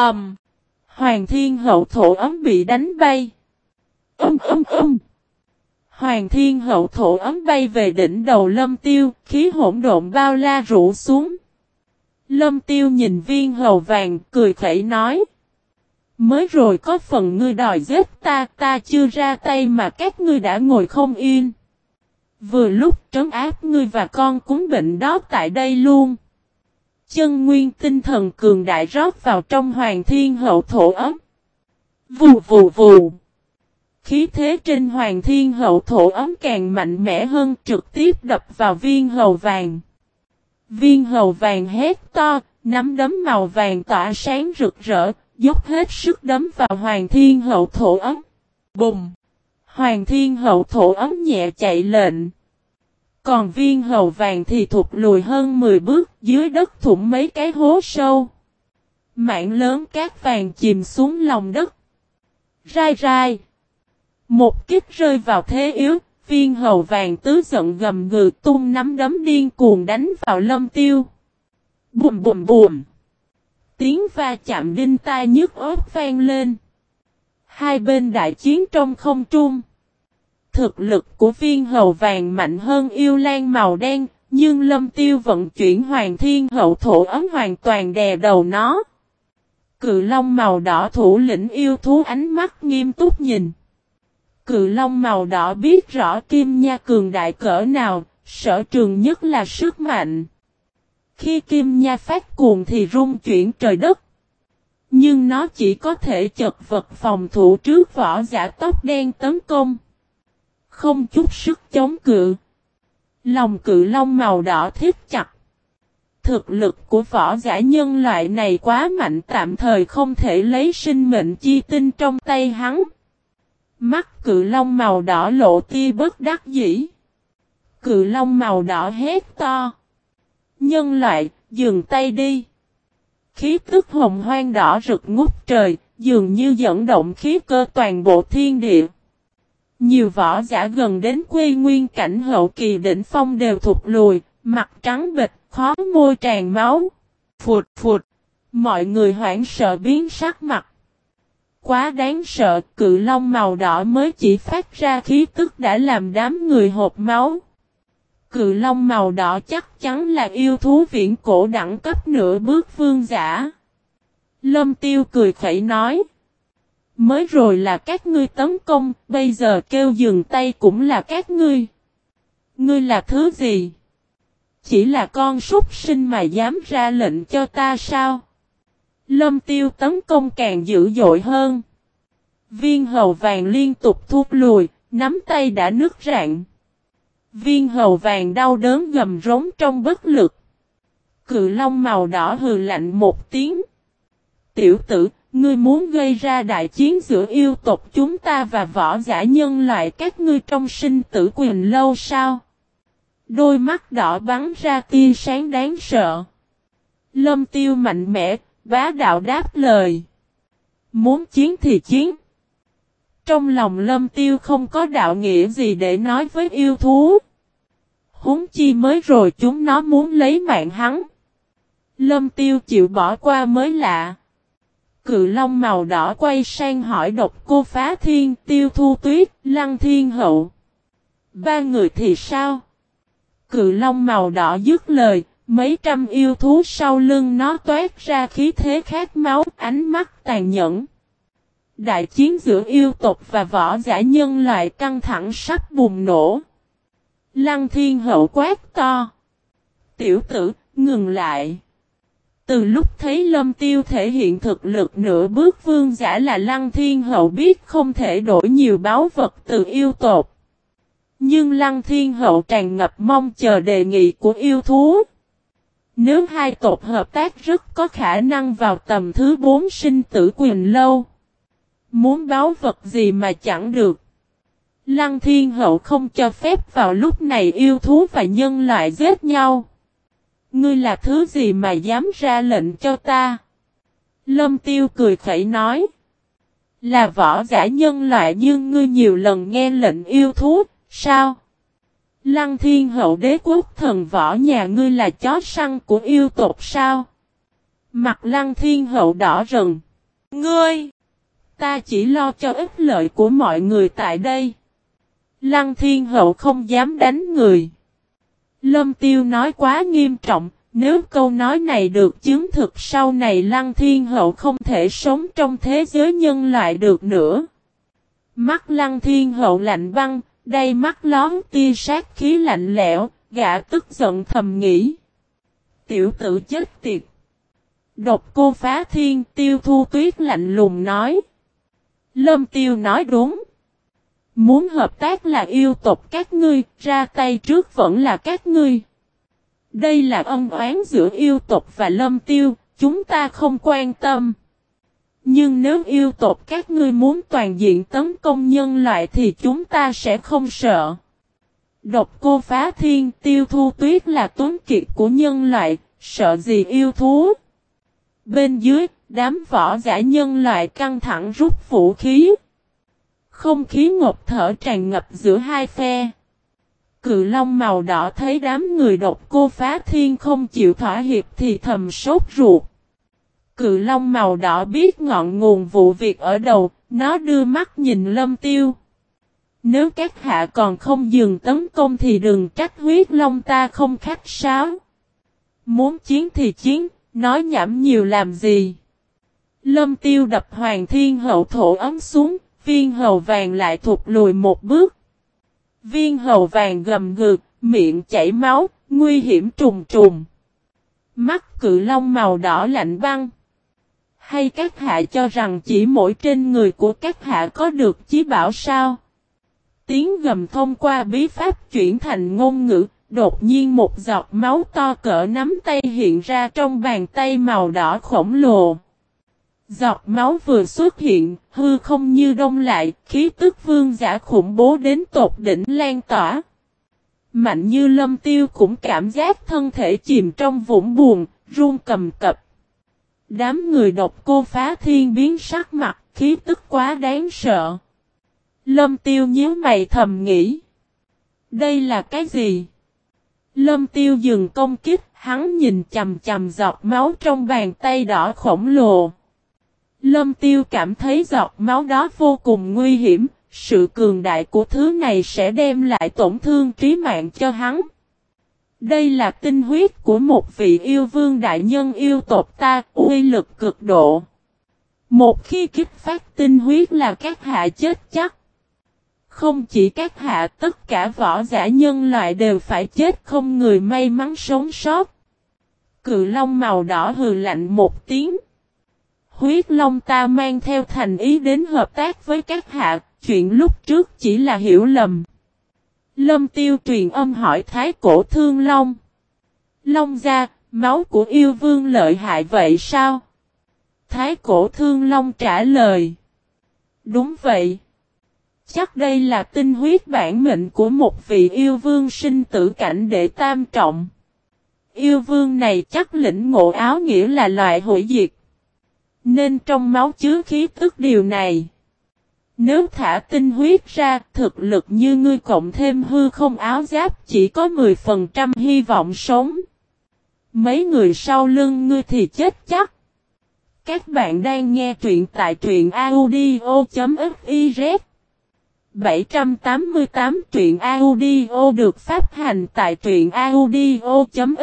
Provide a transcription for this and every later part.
âm Hoàng thiên hậu thổ ấm bị đánh bay. Âm âm âm. Hoàng thiên hậu thổ ấm bay về đỉnh đầu lâm tiêu, khí hỗn độn bao la rủ xuống. Lâm tiêu nhìn viên hầu vàng, cười khẩy nói. Mới rồi có phần ngươi đòi giết ta, ta chưa ra tay mà các ngươi đã ngồi không yên. Vừa lúc trấn áp ngươi và con cúng bệnh đó tại đây luôn. Chân nguyên tinh thần cường đại rót vào trong hoàng thiên hậu thổ ấm. Vù vù vù. Khí thế trên hoàng thiên hậu thổ ấm càng mạnh mẽ hơn trực tiếp đập vào viên hầu vàng. Viên hầu vàng hét to, nắm đấm màu vàng tỏa sáng rực rỡ, dốc hết sức đấm vào hoàng thiên hậu thổ ấm. Bùng! Hoàng thiên hậu thổ ấm nhẹ chạy lệnh. Còn viên hầu vàng thì thụt lùi hơn 10 bước dưới đất thủng mấy cái hố sâu. Mạng lớn cát vàng chìm xuống lòng đất. Rai rai. Một kích rơi vào thế yếu, viên hầu vàng tứ giận gầm ngừ tung nắm đấm điên cuồng đánh vào lâm tiêu. Bùm bùm bùm. Tiếng va chạm đinh tai nhức ớt vang lên. Hai bên đại chiến trong không trung. Thực lực của viên hầu vàng mạnh hơn yêu lan màu đen, nhưng lâm tiêu vận chuyển hoàng thiên hậu thổ ấm hoàn toàn đè đầu nó. Cự long màu đỏ thủ lĩnh yêu thú ánh mắt nghiêm túc nhìn. Cự long màu đỏ biết rõ kim nha cường đại cỡ nào, sở trường nhất là sức mạnh. Khi kim nha phát cuồng thì rung chuyển trời đất. Nhưng nó chỉ có thể chật vật phòng thủ trước vỏ giả tóc đen tấn công. Không chút sức chống cự. Lòng cự long màu đỏ thiết chặt. Thực lực của võ giả nhân loại này quá mạnh tạm thời không thể lấy sinh mệnh chi tinh trong tay hắn. Mắt cự long màu đỏ lộ tia bất đắc dĩ. Cự long màu đỏ hét to. Nhân loại, dừng tay đi. Khí tức hồng hoang đỏ rực ngút trời, dường như dẫn động khí cơ toàn bộ thiên địa. Nhiều võ giả gần đến quê nguyên cảnh hậu kỳ đỉnh phong đều thụt lùi, mặt trắng bịch, khó môi tràn máu. Phụt phụt, mọi người hoảng sợ biến sắc mặt. Quá đáng sợ, cự long màu đỏ mới chỉ phát ra khí tức đã làm đám người hộp máu. Cự long màu đỏ chắc chắn là yêu thú viễn cổ đẳng cấp nửa bước vương giả. Lâm tiêu cười khẩy nói. Mới rồi là các ngươi tấn công, bây giờ kêu dừng tay cũng là các ngươi. Ngươi là thứ gì? Chỉ là con súc sinh mà dám ra lệnh cho ta sao? Lâm tiêu tấn công càng dữ dội hơn. Viên hầu vàng liên tục thuốc lùi, nắm tay đã nứt rạn. Viên hầu vàng đau đớn gầm rống trong bất lực. Cự long màu đỏ hừ lạnh một tiếng. Tiểu tử, ngươi muốn gây ra đại chiến giữa yêu tộc chúng ta và võ giả nhân loại các ngươi trong sinh tử quyền lâu sao? Đôi mắt đỏ bắn ra tia sáng đáng sợ. Lâm tiêu mạnh mẽ, bá đạo đáp lời. Muốn chiến thì chiến. Trong lòng lâm tiêu không có đạo nghĩa gì để nói với yêu thú. Húng chi mới rồi chúng nó muốn lấy mạng hắn. Lâm tiêu chịu bỏ qua mới lạ. Cự long màu đỏ quay sang hỏi độc cô phá thiên tiêu thu tuyết, lăng thiên hậu. Ba người thì sao? Cự long màu đỏ dứt lời, mấy trăm yêu thú sau lưng nó toát ra khí thế khát máu, ánh mắt tàn nhẫn. Đại chiến giữa yêu tộc và võ giả nhân loại căng thẳng sắp bùng nổ. Lăng thiên hậu quát to. Tiểu tử, ngừng lại. Từ lúc thấy lâm tiêu thể hiện thực lực nửa bước vương giả là lăng thiên hậu biết không thể đổi nhiều báo vật từ yêu tộc. Nhưng lăng thiên hậu tràn ngập mong chờ đề nghị của yêu thú. Nếu hai tộc hợp tác rất có khả năng vào tầm thứ bốn sinh tử quyền lâu. Muốn báo vật gì mà chẳng được. Lăng thiên hậu không cho phép vào lúc này yêu thú và nhân loại giết nhau. Ngươi là thứ gì mà dám ra lệnh cho ta? Lâm tiêu cười khẩy nói. Là võ giả nhân loại nhưng ngươi nhiều lần nghe lệnh yêu thú, sao? Lăng thiên hậu đế quốc thần võ nhà ngươi là chó săn của yêu tộc sao? Mặt lăng thiên hậu đỏ rần. Ngươi! Ta chỉ lo cho ích lợi của mọi người tại đây. Lăng thiên hậu không dám đánh người. Lâm tiêu nói quá nghiêm trọng, nếu câu nói này được chứng thực sau này Lăng Thiên Hậu không thể sống trong thế giới nhân loại được nữa. Mắt Lăng Thiên Hậu lạnh băng, đây mắt lón tia sát khí lạnh lẽo, gã tức giận thầm nghĩ. Tiểu tử chết tiệt. Độc cô phá thiên tiêu thu tuyết lạnh lùng nói. Lâm tiêu nói đúng. Muốn hợp tác là yêu tộc các ngươi, ra tay trước vẫn là các ngươi. Đây là ân oán giữa yêu tộc và lâm tiêu, chúng ta không quan tâm. Nhưng nếu yêu tộc các ngươi muốn toàn diện tấn công nhân loại thì chúng ta sẽ không sợ. Độc cô phá thiên tiêu thu tuyết là tuấn kiệt của nhân loại, sợ gì yêu thú. Bên dưới, đám võ giả nhân loại căng thẳng rút vũ khí. Không khí ngột thở tràn ngập giữa hai phe. Cự long màu đỏ thấy đám người độc cô phá thiên không chịu thỏa hiệp thì thầm sốt ruột. Cự long màu đỏ biết ngọn nguồn vụ việc ở đầu, nó đưa mắt nhìn lâm tiêu. Nếu các hạ còn không dừng tấn công thì đừng trách huyết long ta không khách sáo. Muốn chiến thì chiến, nói nhảm nhiều làm gì. Lâm tiêu đập hoàng thiên hậu thổ ấm xuống, viên hầu vàng lại thụt lùi một bước. Viên hầu vàng gầm ngược, miệng chảy máu, nguy hiểm trùng trùng. Mắt cự long màu đỏ lạnh băng. Hay các hạ cho rằng chỉ mỗi trên người của các hạ có được chí bảo sao? Tiếng gầm thông qua bí pháp chuyển thành ngôn ngữ, đột nhiên một giọt máu to cỡ nắm tay hiện ra trong bàn tay màu đỏ khổng lồ. Giọt máu vừa xuất hiện, hư không như đông lại, khí tức vương giả khủng bố đến tột đỉnh lan tỏa. Mạnh như lâm tiêu cũng cảm giác thân thể chìm trong vũng buồn, run cầm cập. Đám người độc cô phá thiên biến sắc mặt, khí tức quá đáng sợ. Lâm tiêu nhíu mày thầm nghĩ. Đây là cái gì? Lâm tiêu dừng công kích, hắn nhìn chầm chầm giọt máu trong bàn tay đỏ khổng lồ. Lâm tiêu cảm thấy giọt máu đó vô cùng nguy hiểm, sự cường đại của thứ này sẽ đem lại tổn thương trí mạng cho hắn. Đây là tinh huyết của một vị yêu vương đại nhân yêu tộc ta, uy lực cực độ. Một khi kích phát tinh huyết là các hạ chết chắc. Không chỉ các hạ tất cả võ giả nhân loại đều phải chết không người may mắn sống sót. Cự long màu đỏ hừ lạnh một tiếng. Huyết Long ta mang theo thành ý đến hợp tác với các hạ, chuyện lúc trước chỉ là hiểu lầm. Lâm tiêu truyền âm hỏi Thái cổ thương Long. Long ra, máu của yêu vương lợi hại vậy sao? Thái cổ thương Long trả lời. Đúng vậy. Chắc đây là tinh huyết bản mệnh của một vị yêu vương sinh tử cảnh để tam trọng. Yêu vương này chắc lĩnh ngộ áo nghĩa là loại hủy diệt. Nên trong máu chứa khí tức điều này. Nếu thả tinh huyết ra, thực lực như ngươi cộng thêm hư không áo giáp chỉ có 10% hy vọng sống. Mấy người sau lưng ngươi thì chết chắc. Các bạn đang nghe truyện tại truyện audio.fiz 788 truyện audio được phát hành tại truyện audio.fiz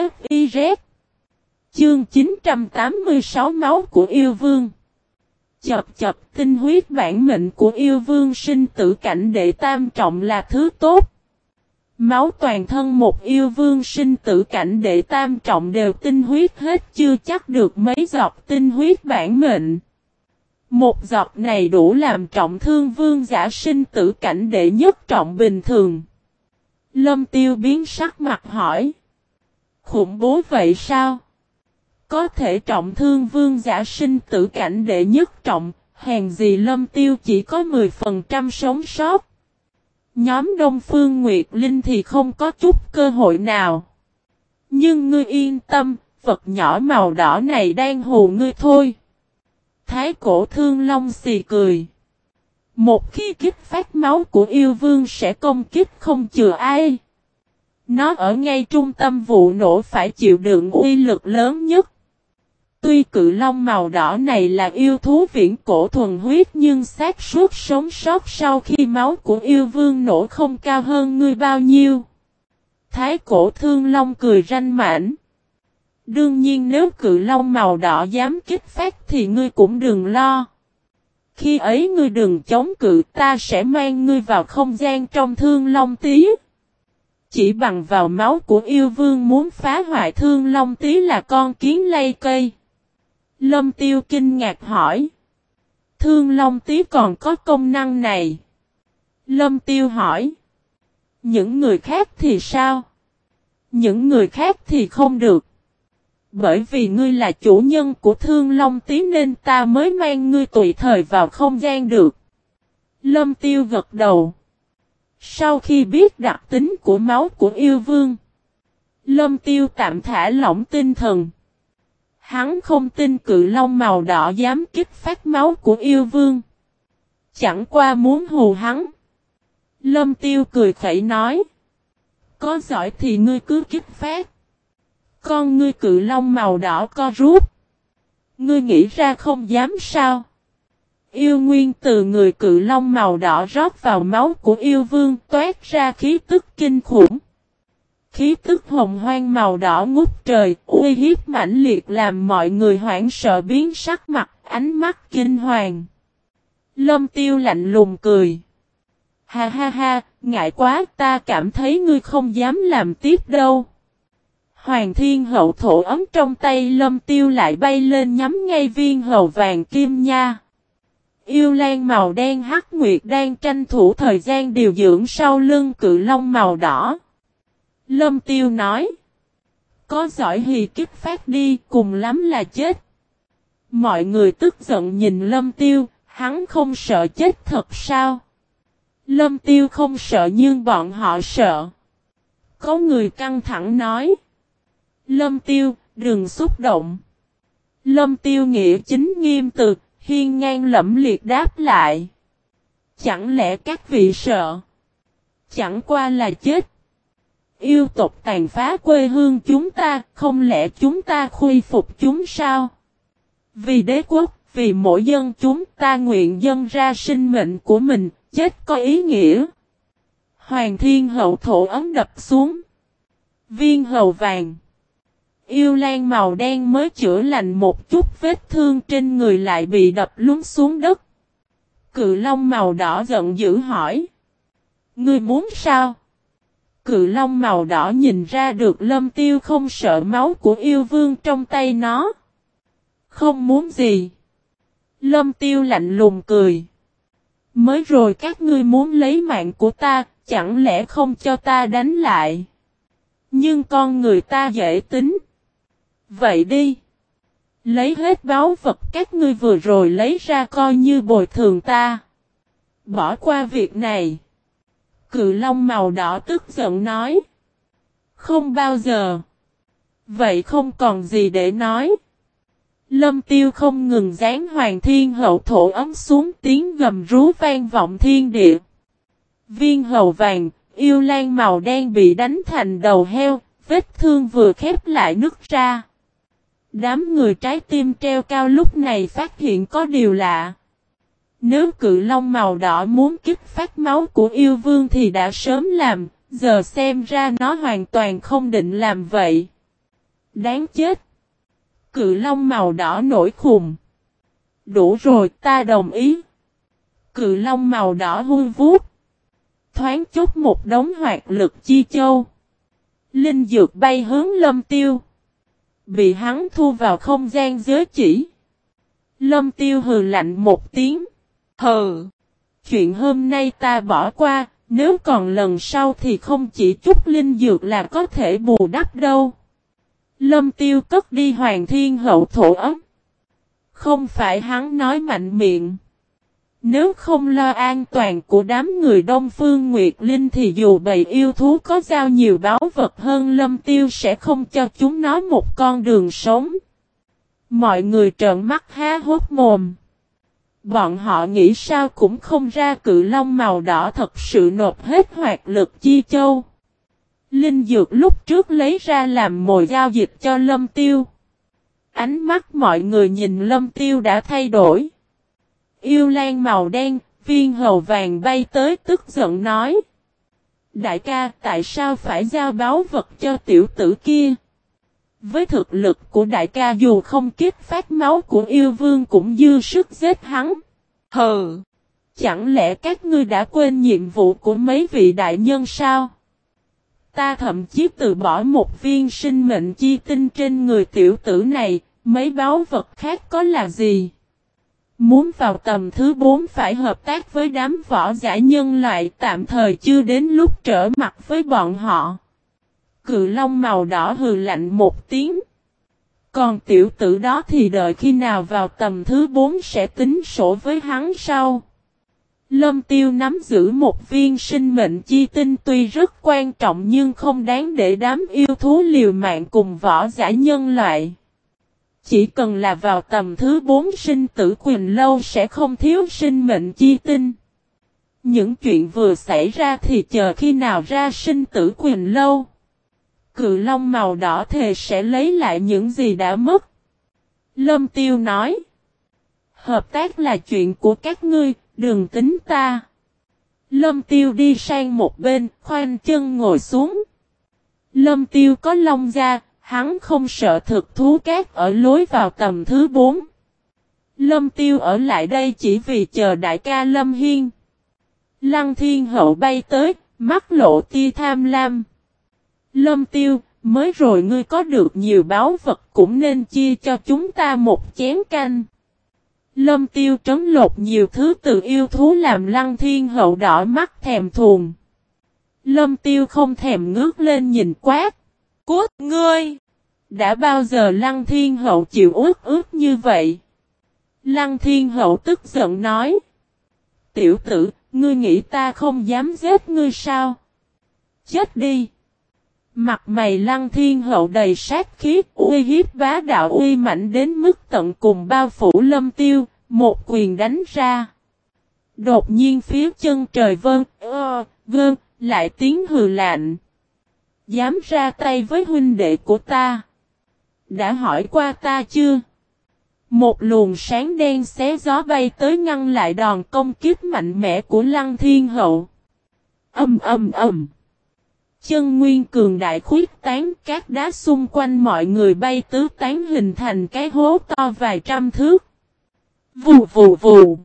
Chương 986 máu của yêu vương Chập chập, tinh huyết bản mệnh của yêu vương sinh tử cảnh đệ tam trọng là thứ tốt. Máu toàn thân một yêu vương sinh tử cảnh đệ tam trọng đều tinh huyết hết, chưa chắc được mấy giọt tinh huyết bản mệnh. Một giọt này đủ làm trọng thương vương giả sinh tử cảnh đệ nhất trọng bình thường. Lâm tiêu biến sắc mặt hỏi. Khủng bố vậy sao? Có thể trọng thương vương giả sinh tử cảnh đệ nhất trọng, hèn gì lâm tiêu chỉ có 10% sống sót. Nhóm Đông Phương Nguyệt Linh thì không có chút cơ hội nào. Nhưng ngươi yên tâm, vật nhỏ màu đỏ này đang hù ngươi thôi. Thái cổ thương long xì cười. Một khi kích phát máu của yêu vương sẽ công kích không chừa ai. Nó ở ngay trung tâm vụ nổ phải chịu đựng uy lực lớn nhất. Tuy cự long màu đỏ này là yêu thú viễn cổ thuần huyết nhưng xác suốt sống sót sau khi máu của yêu vương nổ không cao hơn ngươi bao nhiêu. Thái cổ thương long cười ranh mãnh. Đương nhiên nếu cự long màu đỏ dám kích phát thì ngươi cũng đừng lo. Khi ấy ngươi đừng chống cự, ta sẽ mang ngươi vào không gian trong thương long tí. Chỉ bằng vào máu của yêu vương muốn phá hoại thương long tí là con kiến lây cây. Lâm tiêu kinh ngạc hỏi. Thương long tí còn có công năng này. Lâm tiêu hỏi. Những người khác thì sao? Những người khác thì không được. Bởi vì ngươi là chủ nhân của thương long tí nên ta mới mang ngươi tùy thời vào không gian được. Lâm tiêu gật đầu. Sau khi biết đặc tính của máu của yêu vương. Lâm tiêu tạm thả lỏng tinh thần. Hắn không tin cự long màu đỏ dám kích phát máu của yêu vương. Chẳng qua muốn hù hắn. Lâm tiêu cười khẩy nói. Có giỏi thì ngươi cứ kích phát. Con ngươi cự long màu đỏ co rút. Ngươi nghĩ ra không dám sao? Yêu nguyên từ người cự long màu đỏ rót vào máu của yêu vương toát ra khí tức kinh khủng. Khí tức hồng hoang màu đỏ ngút trời, uy hiếp mãnh liệt làm mọi người hoảng sợ biến sắc mặt, ánh mắt kinh hoàng. Lâm tiêu lạnh lùng cười. Ha ha ha, ngại quá ta cảm thấy ngươi không dám làm tiếp đâu. Hoàng thiên hậu thổ ấm trong tay lâm tiêu lại bay lên nhắm ngay viên hầu vàng kim nha. Yêu lan màu đen hắc nguyệt đang tranh thủ thời gian điều dưỡng sau lưng cự long màu đỏ. Lâm tiêu nói. Có giỏi thì kiếp phát đi cùng lắm là chết. Mọi người tức giận nhìn lâm tiêu, hắn không sợ chết thật sao? Lâm tiêu không sợ nhưng bọn họ sợ. Có người căng thẳng nói. Lâm tiêu, đừng xúc động. Lâm tiêu nghĩa chính nghiêm từ, hiên ngang lẫm liệt đáp lại. Chẳng lẽ các vị sợ? Chẳng qua là chết. Yêu tộc tàn phá quê hương chúng ta, không lẽ chúng ta khuy phục chúng sao? Vì đế quốc, vì mỗi dân chúng ta nguyện dân ra sinh mệnh của mình, chết có ý nghĩa. Hoàng thiên hậu thổ ấm đập xuống. Viên hầu vàng. Yêu lan màu đen mới chữa lành một chút vết thương trên người lại bị đập lún xuống đất. Cự long màu đỏ giận dữ hỏi. Ngươi muốn sao? Cự long màu đỏ nhìn ra được lâm tiêu không sợ máu của yêu vương trong tay nó. Không muốn gì. Lâm tiêu lạnh lùng cười. Mới rồi các ngươi muốn lấy mạng của ta, chẳng lẽ không cho ta đánh lại. Nhưng con người ta dễ tính. Vậy đi. Lấy hết báo vật các ngươi vừa rồi lấy ra coi như bồi thường ta. Bỏ qua việc này. Cự long màu đỏ tức giận nói. Không bao giờ. Vậy không còn gì để nói. Lâm tiêu không ngừng dán hoàng thiên hậu thổ ấm xuống tiếng gầm rú vang vọng thiên địa. Viên hầu vàng, yêu lan màu đen bị đánh thành đầu heo, vết thương vừa khép lại nứt ra. Đám người trái tim treo cao lúc này phát hiện có điều lạ. Nếu cự long màu đỏ muốn kích phát máu của yêu vương thì đã sớm làm, giờ xem ra nó hoàn toàn không định làm vậy. Đáng chết. Cự long màu đỏ nổi khùng. Đủ rồi ta đồng ý. Cự long màu đỏ hung vút. Thoáng chút một đống hoạt lực chi châu. Linh dược bay hướng lâm tiêu. Bị hắn thu vào không gian giới chỉ. Lâm tiêu hừ lạnh một tiếng. Hừ. Chuyện hôm nay ta bỏ qua, nếu còn lần sau thì không chỉ chút linh dược là có thể bù đắp đâu. Lâm tiêu cất đi hoàng thiên hậu thổ ấm. Không phải hắn nói mạnh miệng. Nếu không lo an toàn của đám người Đông Phương Nguyệt Linh thì dù bầy yêu thú có giao nhiều báo vật hơn Lâm Tiêu sẽ không cho chúng nó một con đường sống. Mọi người trợn mắt há hốt mồm. Bọn họ nghĩ sao cũng không ra cự long màu đỏ thật sự nộp hết hoạt lực chi châu. Linh dược lúc trước lấy ra làm mồi giao dịch cho lâm tiêu. Ánh mắt mọi người nhìn lâm tiêu đã thay đổi. Yêu lan màu đen, viên hầu vàng bay tới tức giận nói. Đại ca tại sao phải giao báo vật cho tiểu tử kia? Với thực lực của đại ca dù không kích phát máu của yêu vương cũng dư sức giết hắn. Hừ! Chẳng lẽ các ngươi đã quên nhiệm vụ của mấy vị đại nhân sao? Ta thậm chí từ bỏ một viên sinh mệnh chi tinh trên người tiểu tử này, mấy báo vật khác có là gì? Muốn vào tầm thứ 4 phải hợp tác với đám võ giả nhân loại tạm thời chưa đến lúc trở mặt với bọn họ. Cự long màu đỏ hừ lạnh một tiếng. Còn tiểu tử đó thì đợi khi nào vào tầm thứ 4 sẽ tính sổ với hắn sau. Lâm tiêu nắm giữ một viên sinh mệnh chi tinh tuy rất quan trọng nhưng không đáng để đám yêu thú liều mạng cùng võ giả nhân loại. Chỉ cần là vào tầm thứ 4 sinh tử quyền lâu sẽ không thiếu sinh mệnh chi tinh. Những chuyện vừa xảy ra thì chờ khi nào ra sinh tử quyền lâu. Cự long màu đỏ thề sẽ lấy lại những gì đã mất. Lâm tiêu nói. Hợp tác là chuyện của các ngươi, đừng tính ta. Lâm tiêu đi sang một bên, khoanh chân ngồi xuống. Lâm tiêu có long da, hắn không sợ thực thú cát ở lối vào tầm thứ bốn. Lâm tiêu ở lại đây chỉ vì chờ đại ca Lâm Hiên. Lăng thiên hậu bay tới, mắt lộ tia tham lam. Lâm tiêu, mới rồi ngươi có được nhiều báo vật cũng nên chia cho chúng ta một chén canh. Lâm tiêu trấn lột nhiều thứ từ yêu thú làm lăng thiên hậu đỏ mắt thèm thuồng. Lâm tiêu không thèm ngước lên nhìn quát. Cút ngươi! Đã bao giờ lăng thiên hậu chịu ướt ướt như vậy? Lăng thiên hậu tức giận nói. Tiểu tử, ngươi nghĩ ta không dám giết ngươi sao? Chết đi! Mặt mày lăng thiên hậu đầy sát khí, uy hiếp bá đạo uy mạnh đến mức tận cùng bao phủ lâm tiêu, một quyền đánh ra. Đột nhiên phía chân trời vơn, ơ, vân, lại tiếng hừ lạnh. Dám ra tay với huynh đệ của ta. Đã hỏi qua ta chưa? Một luồng sáng đen xé gió bay tới ngăn lại đòn công kích mạnh mẽ của lăng thiên hậu. Âm âm âm. Chân nguyên cường đại khuyết tán các đá xung quanh mọi người bay tứ tán hình thành cái hố to vài trăm thước. Vù vù vù.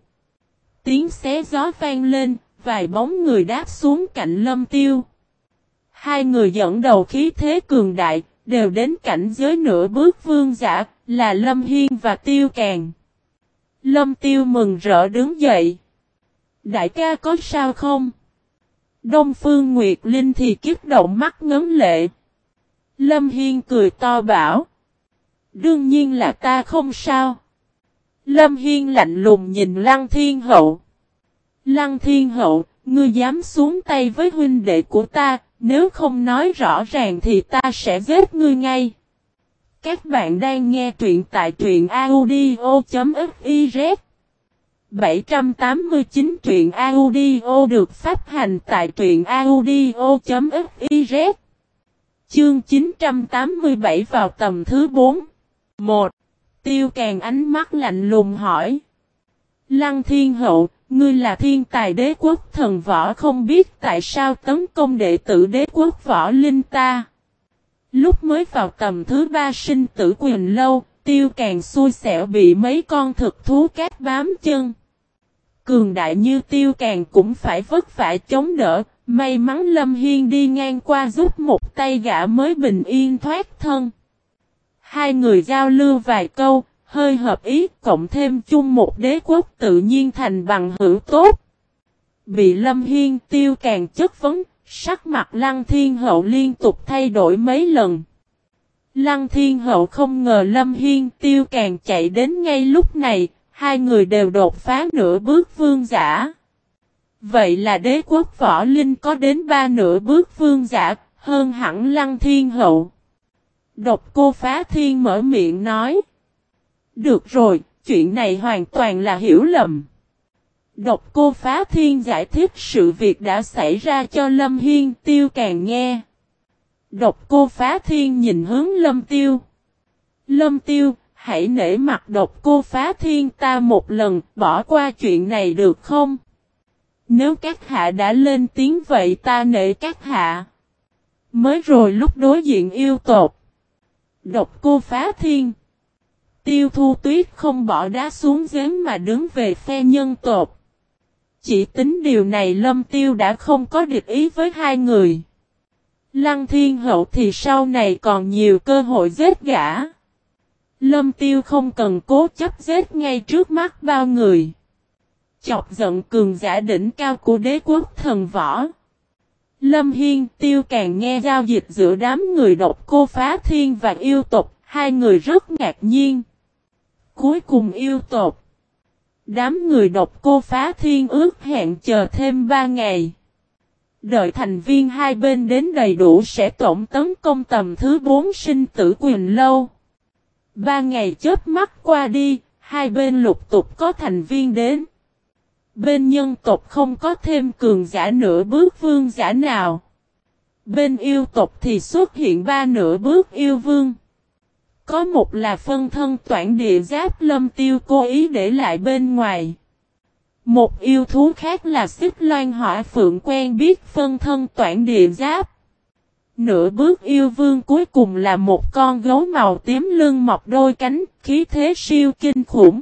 Tiếng xé gió vang lên, vài bóng người đáp xuống cạnh lâm tiêu. Hai người dẫn đầu khí thế cường đại, đều đến cảnh giới nửa bước vương giả, là Lâm Hiên và Tiêu Càng. Lâm Tiêu mừng rỡ đứng dậy. Đại ca có sao không? Đông Phương Nguyệt Linh thì kiếp động mắt ngấn lệ. Lâm Hiên cười to bảo. Đương nhiên là ta không sao. Lâm Hiên lạnh lùng nhìn Lăng Thiên Hậu. Lăng Thiên Hậu, ngươi dám xuống tay với huynh đệ của ta, nếu không nói rõ ràng thì ta sẽ giết ngươi ngay. Các bạn đang nghe truyện tại truyện audio.fif 789 truyện audio được phát hành tại truyện audio.fiz Chương 987 vào tầm thứ 4 1. Tiêu càng ánh mắt lạnh lùng hỏi Lăng thiên hậu, ngươi là thiên tài đế quốc thần võ không biết tại sao tấn công đệ tử đế quốc võ linh ta. Lúc mới vào tầm thứ ba sinh tử quyền lâu, tiêu càng xui xẻo bị mấy con thực thú cát bám chân. Cường đại như tiêu càng cũng phải vất vả chống đỡ, may mắn Lâm Hiên đi ngang qua giúp một tay gã mới bình yên thoát thân. Hai người giao lưu vài câu, hơi hợp ý, cộng thêm chung một đế quốc tự nhiên thành bằng hữu tốt. Bị Lâm Hiên tiêu càng chất vấn, sắc mặt Lăng Thiên Hậu liên tục thay đổi mấy lần. Lăng Thiên Hậu không ngờ Lâm Hiên tiêu càng chạy đến ngay lúc này, hai người đều đột phá nửa bước vương giả. Vậy là đế quốc võ linh có đến ba nửa bước vương giả, hơn hẳn Lăng Thiên Hậu. Độc cô phá thiên mở miệng nói. Được rồi, chuyện này hoàn toàn là hiểu lầm. Độc cô phá thiên giải thích sự việc đã xảy ra cho Lâm Hiên tiêu càng nghe. Độc cô phá thiên nhìn hướng Lâm tiêu. Lâm tiêu, hãy nể mặt độc cô phá thiên ta một lần, bỏ qua chuyện này được không? Nếu các hạ đã lên tiếng vậy ta nể các hạ. Mới rồi lúc đối diện yêu tột. Độc cô phá thiên. Tiêu thu tuyết không bỏ đá xuống giếng mà đứng về phe nhân tột. Chỉ tính điều này lâm tiêu đã không có địch ý với hai người. Lăng thiên hậu thì sau này còn nhiều cơ hội giết gã. Lâm tiêu không cần cố chấp giết ngay trước mắt bao người. Chọc giận cường giả đỉnh cao của đế quốc thần võ. Lâm Hiên tiêu càng nghe giao dịch giữa đám người độc cô phá thiên và yêu tộc, hai người rất ngạc nhiên. Cuối cùng yêu tộc. Đám người độc cô phá thiên ước hẹn chờ thêm ba ngày. Đợi thành viên hai bên đến đầy đủ sẽ tổng tấn công tầm thứ bốn sinh tử quyền lâu. Ba ngày chớp mắt qua đi, hai bên lục tục có thành viên đến. Bên nhân tộc không có thêm cường giả nửa bước vương giả nào. Bên yêu tộc thì xuất hiện ba nửa bước yêu vương. Có một là phân thân toản địa giáp lâm tiêu cố ý để lại bên ngoài. Một yêu thú khác là xích loan hỏa phượng quen biết phân thân toản địa giáp. Nửa bước yêu vương cuối cùng là một con gấu màu tím lưng mọc đôi cánh, khí thế siêu kinh khủng.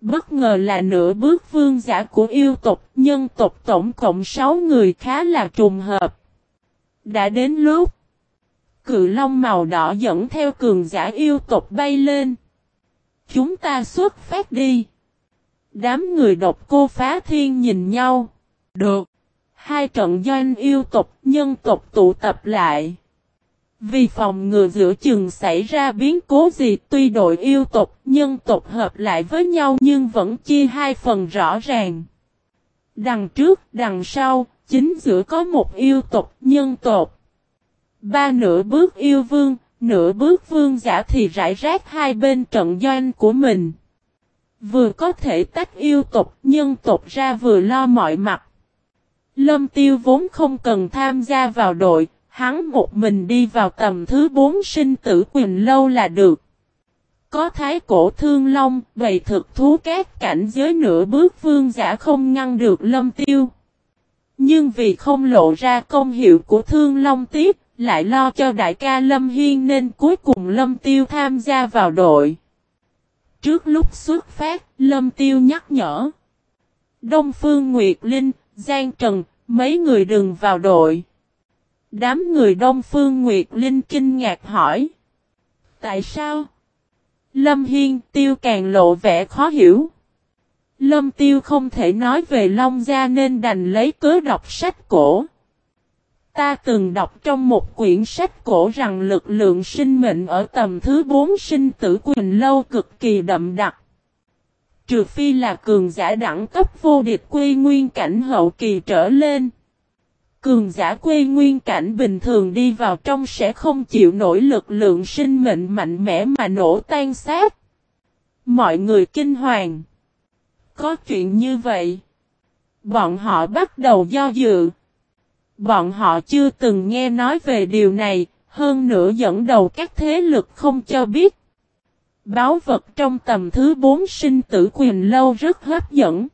Bất ngờ là nửa bước vương giả của yêu tộc, nhân tộc tổng cộng 6 người khá là trùng hợp. Đã đến lúc, cự long màu đỏ dẫn theo cường giả yêu tộc bay lên. Chúng ta xuất phát đi. Đám người độc cô phá thiên nhìn nhau. Được. Hai trận doanh yêu tộc, nhân tộc tụ tập lại. Vì phòng ngừa giữa chừng xảy ra biến cố gì tuy đội yêu tộc, nhân tộc hợp lại với nhau nhưng vẫn chia hai phần rõ ràng. Đằng trước, đằng sau, chính giữa có một yêu tộc, nhân tộc. Ba nửa bước yêu vương, nửa bước vương giả thì rải rác hai bên trận doanh của mình. Vừa có thể tách yêu tộc, nhân tộc ra vừa lo mọi mặt. Lâm tiêu vốn không cần tham gia vào đội, hắn một mình đi vào tầm thứ bốn sinh tử quyền lâu là được. Có thái cổ thương long, bầy thực thú các cảnh giới nửa bước vương giả không ngăn được lâm tiêu. Nhưng vì không lộ ra công hiệu của thương long tiếp, lại lo cho đại ca Lâm Hiên nên cuối cùng Lâm Tiêu tham gia vào đội. Trước lúc xuất phát, Lâm Tiêu nhắc nhở. Đông Phương Nguyệt Linh, Giang Trần, mấy người đừng vào đội. Đám người Đông Phương Nguyệt Linh kinh ngạc hỏi. Tại sao? Lâm Hiên Tiêu càng lộ vẻ khó hiểu. Lâm Tiêu không thể nói về Long Gia nên đành lấy cớ đọc sách cổ. Ta từng đọc trong một quyển sách cổ rằng lực lượng sinh mệnh ở tầm thứ 4 sinh tử quyền lâu cực kỳ đậm đặc. Trừ phi là cường giả đẳng cấp vô địch quy nguyên cảnh hậu kỳ trở lên. Cường giả quê nguyên cảnh bình thường đi vào trong sẽ không chịu nổi lực lượng sinh mệnh mạnh mẽ mà nổ tan xác. Mọi người kinh hoàng. Có chuyện như vậy. Bọn họ bắt đầu do dự. Bọn họ chưa từng nghe nói về điều này, hơn nữa dẫn đầu các thế lực không cho biết. Báo vật trong tầm thứ 4 sinh tử quyền lâu rất hấp dẫn.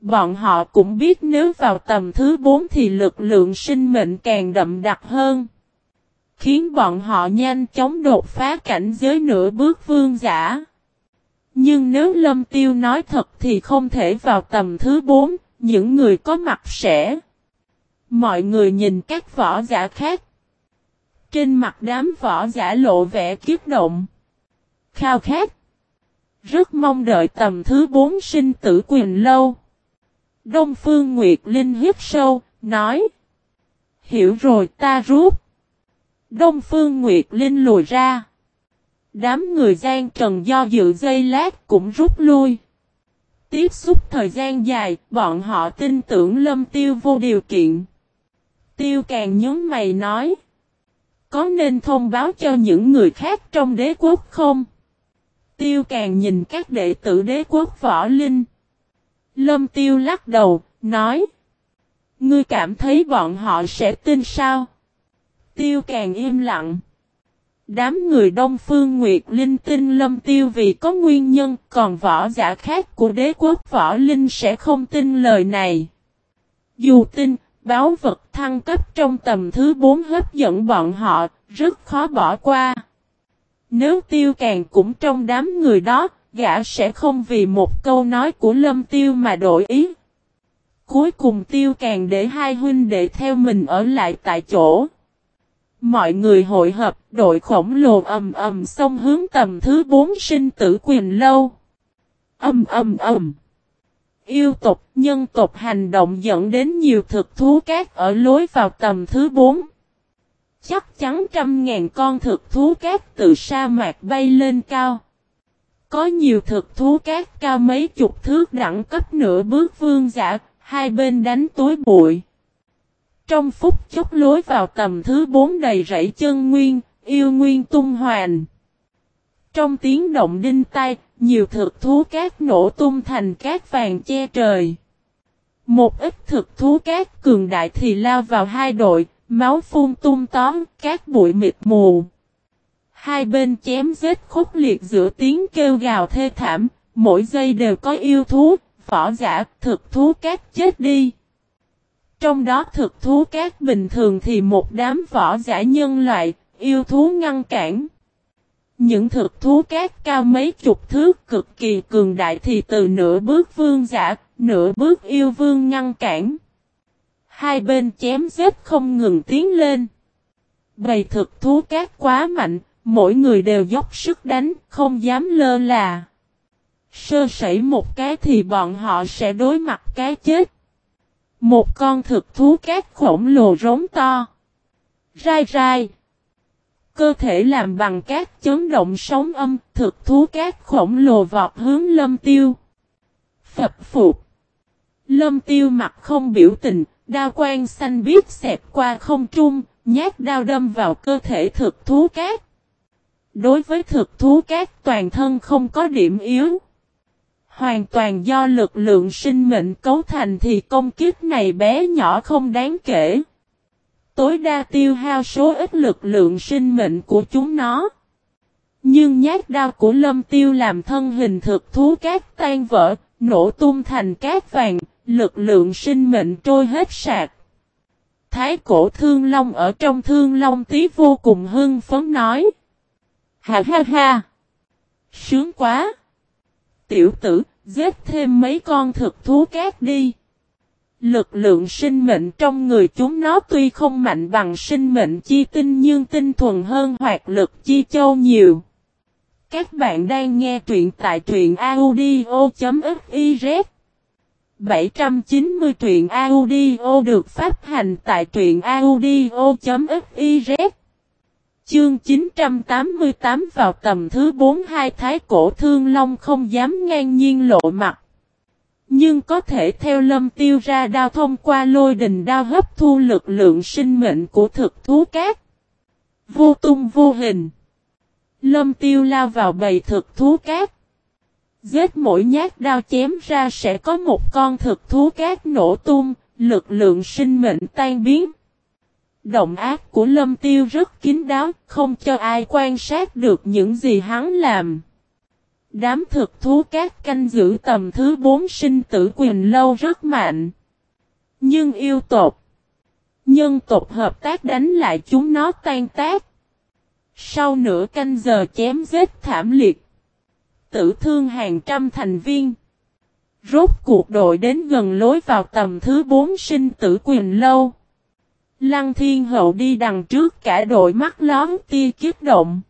Bọn họ cũng biết nếu vào tầm thứ 4 thì lực lượng sinh mệnh càng đậm đặc hơn. Khiến bọn họ nhanh chóng đột phá cảnh giới nửa bước vương giả. Nhưng nếu Lâm Tiêu nói thật thì không thể vào tầm thứ 4, những người có mặt sẽ. Mọi người nhìn các võ giả khác. Trên mặt đám võ giả lộ vẻ kiếp động. Khao khát. Rất mong đợi tầm thứ bốn sinh tử quyền lâu. Đông Phương Nguyệt Linh hít sâu, nói. Hiểu rồi ta rút. Đông Phương Nguyệt Linh lùi ra. Đám người gian trần do dự dây lát cũng rút lui. Tiếp xúc thời gian dài, bọn họ tin tưởng lâm tiêu vô điều kiện. Tiêu càng nhớ mày nói. Có nên thông báo cho những người khác trong đế quốc không? Tiêu càng nhìn các đệ tử đế quốc võ linh. Lâm tiêu lắc đầu, nói. Ngươi cảm thấy bọn họ sẽ tin sao? Tiêu càng im lặng. Đám người Đông Phương Nguyệt Linh tin Lâm Tiêu vì có nguyên nhân, còn võ giả khác của đế quốc võ Linh sẽ không tin lời này. Dù tin, báo vật thăng cấp trong tầm thứ 4 hấp dẫn bọn họ, rất khó bỏ qua. Nếu Tiêu Càng cũng trong đám người đó, gã sẽ không vì một câu nói của Lâm Tiêu mà đổi ý. Cuối cùng Tiêu Càng để hai huynh đệ theo mình ở lại tại chỗ. Mọi người hội hợp, đội khổng lồ ầm ầm xông hướng tầm thứ bốn sinh tử quyền lâu. Ầm ầm ầm. Yêu tộc, nhân tộc hành động dẫn đến nhiều thực thú cát ở lối vào tầm thứ 4. Chắc chắn trăm ngàn con thực thú cát từ sa mạc bay lên cao. Có nhiều thực thú cát cao mấy chục thước đẳng cấp nửa bước vương giả, hai bên đánh tối bụi. Trong phút chốc lối vào tầm thứ bốn đầy rẫy chân nguyên, yêu nguyên tung hoàn. Trong tiếng động đinh tai, nhiều thực thú cát nổ tung thành cát vàng che trời. Một ít thực thú cát cường đại thì lao vào hai đội, máu phun tung tóm, cát bụi mịt mù. Hai bên chém giết khốc liệt giữa tiếng kêu gào thê thảm, mỗi giây đều có yêu thú, võ giả, thực thú cát chết đi. Trong đó thực thú cát bình thường thì một đám võ giả nhân loại, yêu thú ngăn cản. Những thực thú cát cao mấy chục thước cực kỳ cường đại thì từ nửa bước vương giả, nửa bước yêu vương ngăn cản. Hai bên chém giết không ngừng tiến lên. Bầy thực thú cát quá mạnh, mỗi người đều dốc sức đánh, không dám lơ là. Sơ sẩy một cái thì bọn họ sẽ đối mặt cái chết. Một con thực thú cát khổng lồ rống to. Rai rai. Cơ thể làm bằng cát chấn động sóng âm, thực thú cát khổng lồ vọt hướng lâm tiêu. Phập phục. Lâm tiêu mặt không biểu tình, đao quang xanh biếc xẹp qua không trung, nhát đao đâm vào cơ thể thực thú cát. Đối với thực thú cát toàn thân không có điểm yếu. Hoàn toàn do lực lượng sinh mệnh cấu thành thì công kiếp này bé nhỏ không đáng kể. Tối đa tiêu hao số ít lực lượng sinh mệnh của chúng nó. Nhưng nhát đao của lâm tiêu làm thân hình thực thú cát tan vỡ, nổ tung thành cát vàng, lực lượng sinh mệnh trôi hết sạc. Thái cổ thương long ở trong thương long tí vô cùng hưng phấn nói. Ha ha ha! Sướng quá! Tiểu tử, giết thêm mấy con thực thú cát đi. Lực lượng sinh mệnh trong người chúng nó tuy không mạnh bằng sinh mệnh chi tinh nhưng tinh thuần hơn hoạt lực chi châu nhiều. Các bạn đang nghe truyện tại truyện audio.fif 790 truyện audio được phát hành tại truyện audio.fiz Chương 988 vào tầm thứ 42 thái cổ thương long không dám ngang nhiên lộ mặt. Nhưng có thể theo lâm tiêu ra đao thông qua lôi đình đao hấp thu lực lượng sinh mệnh của thực thú cát. Vô tung vô hình. Lâm tiêu lao vào bầy thực thú cát. Giết mỗi nhát đao chém ra sẽ có một con thực thú cát nổ tung, lực lượng sinh mệnh tan biến. Động ác của lâm tiêu rất kín đáo, không cho ai quan sát được những gì hắn làm. Đám thực thú cát canh giữ tầm thứ bốn sinh tử quyền lâu rất mạnh. Nhưng yêu tộc, nhân tộc hợp tác đánh lại chúng nó tan tác. Sau nửa canh giờ chém giết thảm liệt, tử thương hàng trăm thành viên. Rốt cuộc đội đến gần lối vào tầm thứ 4 sinh tử quyền lâu. Lăng thiên hậu đi đằng trước cả đội mắt lón tia kiếp động.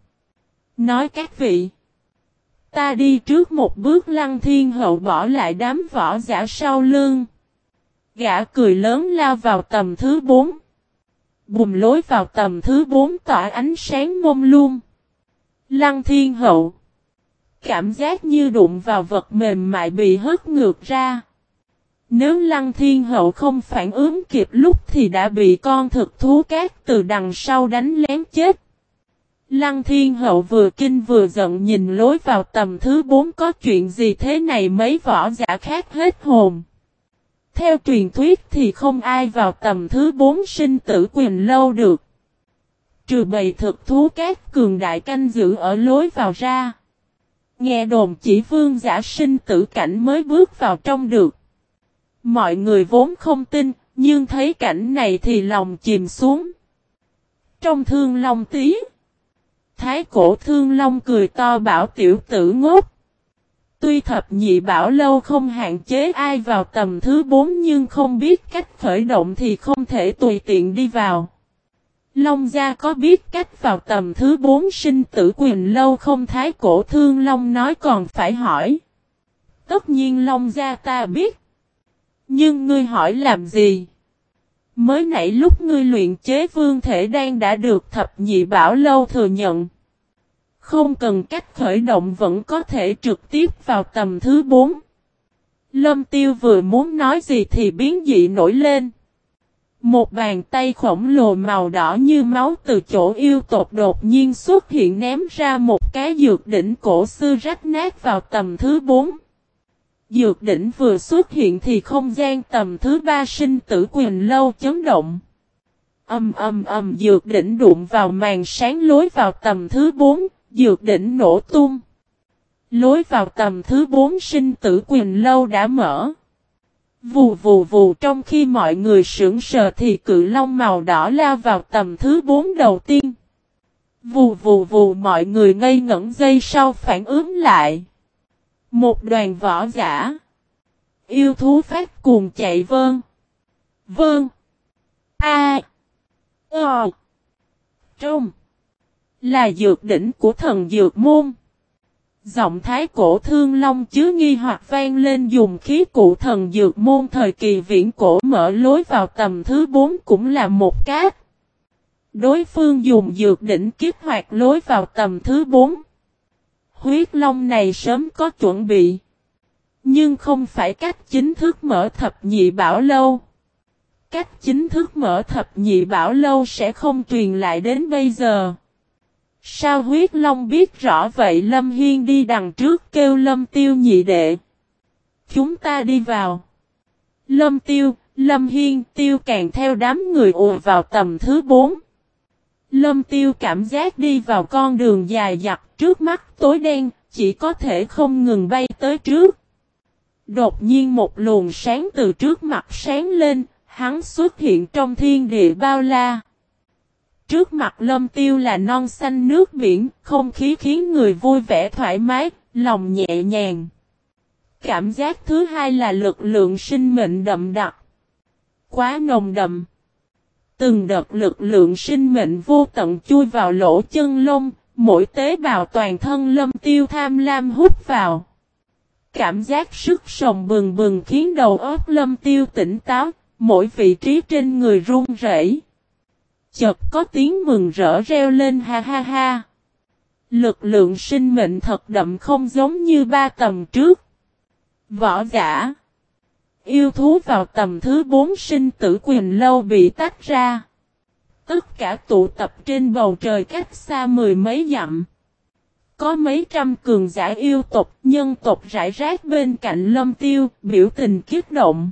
Nói các vị. Ta đi trước một bước lăng thiên hậu bỏ lại đám võ giả sau lưng. Gã cười lớn lao vào tầm thứ 4. Bùm lối vào tầm thứ 4 tỏa ánh sáng mông luôn. Lăng thiên hậu. Cảm giác như đụng vào vật mềm mại bị hất ngược ra. Nếu lăng thiên hậu không phản ứng kịp lúc thì đã bị con thực thú cát từ đằng sau đánh lén chết. Lăng thiên hậu vừa kinh vừa giận nhìn lối vào tầm thứ 4 có chuyện gì thế này mấy võ giả khác hết hồn. Theo truyền thuyết thì không ai vào tầm thứ 4 sinh tử quyền lâu được. trừ bầy thực thú cát cường đại canh giữ ở lối vào ra. Nghe đồn chỉ vương giả sinh tử cảnh mới bước vào trong được. Mọi người vốn không tin, nhưng thấy cảnh này thì lòng chìm xuống. Trong thương long tí, thái cổ thương long cười to bảo tiểu tử ngốc. Tuy thập nhị bảo lâu không hạn chế ai vào tầm thứ bốn nhưng không biết cách khởi động thì không thể tùy tiện đi vào. Long gia có biết cách vào tầm thứ bốn sinh tử quyền lâu không thái cổ thương Long nói còn phải hỏi. Tất nhiên Long gia ta biết. Nhưng ngươi hỏi làm gì? Mới nãy lúc ngươi luyện chế vương thể đang đã được thập nhị bảo lâu thừa nhận. Không cần cách khởi động vẫn có thể trực tiếp vào tầm thứ 4. Lâm tiêu vừa muốn nói gì thì biến dị nổi lên. Một bàn tay khổng lồ màu đỏ như máu từ chỗ yêu tột đột nhiên xuất hiện ném ra một cái dược đỉnh cổ xưa rách nát vào tầm thứ 4. Dược đỉnh vừa xuất hiện thì không gian tầm thứ ba sinh tử quyền lâu chấn động. Âm âm âm dược đỉnh đụng vào màn sáng lối vào tầm thứ 4, dược đỉnh nổ tung. Lối vào tầm thứ 4 sinh tử quyền lâu đã mở. Vù vù vù, trong khi mọi người sững sờ thì cự long màu đỏ lao vào tầm thứ 4 đầu tiên. Vù vù vù, mọi người ngây ngẩn dây sau phản ứng lại. Một đoàn võ giả. Yêu thú phát cuồng chạy vơn. Vơn. A. Ờ. Trung. Là dược đỉnh của thần dược môn. Giọng thái cổ thương long chứa nghi hoặc vang lên dùng khí cụ thần dược môn thời kỳ viễn cổ mở lối vào tầm thứ 4 cũng là một cát. Đối phương dùng dược đỉnh kiếp hoạt lối vào tầm thứ 4. Huyết long này sớm có chuẩn bị. Nhưng không phải cách chính thức mở thập nhị bảo lâu. Cách chính thức mở thập nhị bảo lâu sẽ không truyền lại đến bây giờ. Sao huyết long biết rõ vậy Lâm Hiên đi đằng trước kêu Lâm Tiêu nhị đệ. Chúng ta đi vào. Lâm Tiêu, Lâm Hiên tiêu càng theo đám người ùa vào tầm thứ bốn Lâm Tiêu cảm giác đi vào con đường dài dặt trước mắt tối đen, chỉ có thể không ngừng bay tới trước. Đột nhiên một luồng sáng từ trước mặt sáng lên, hắn xuất hiện trong thiên địa bao la. Trước mặt lâm tiêu là non xanh nước biển, không khí khiến người vui vẻ thoải mái, lòng nhẹ nhàng. Cảm giác thứ hai là lực lượng sinh mệnh đậm đặc. Quá nồng đậm. Từng đợt lực lượng sinh mệnh vô tận chui vào lỗ chân lông, mỗi tế bào toàn thân lâm tiêu tham lam hút vào. Cảm giác sức sồng bừng bừng khiến đầu óc lâm tiêu tỉnh táo, mỗi vị trí trên người run rẩy chợt có tiếng mừng rỡ reo lên ha ha ha. Lực lượng sinh mệnh thật đậm không giống như ba tầm trước. Võ giả. Yêu thú vào tầm thứ bốn sinh tử quyền lâu bị tách ra. Tất cả tụ tập trên bầu trời cách xa mười mấy dặm. Có mấy trăm cường giả yêu tộc, nhân tộc rải rác bên cạnh lâm tiêu, biểu tình kiết động.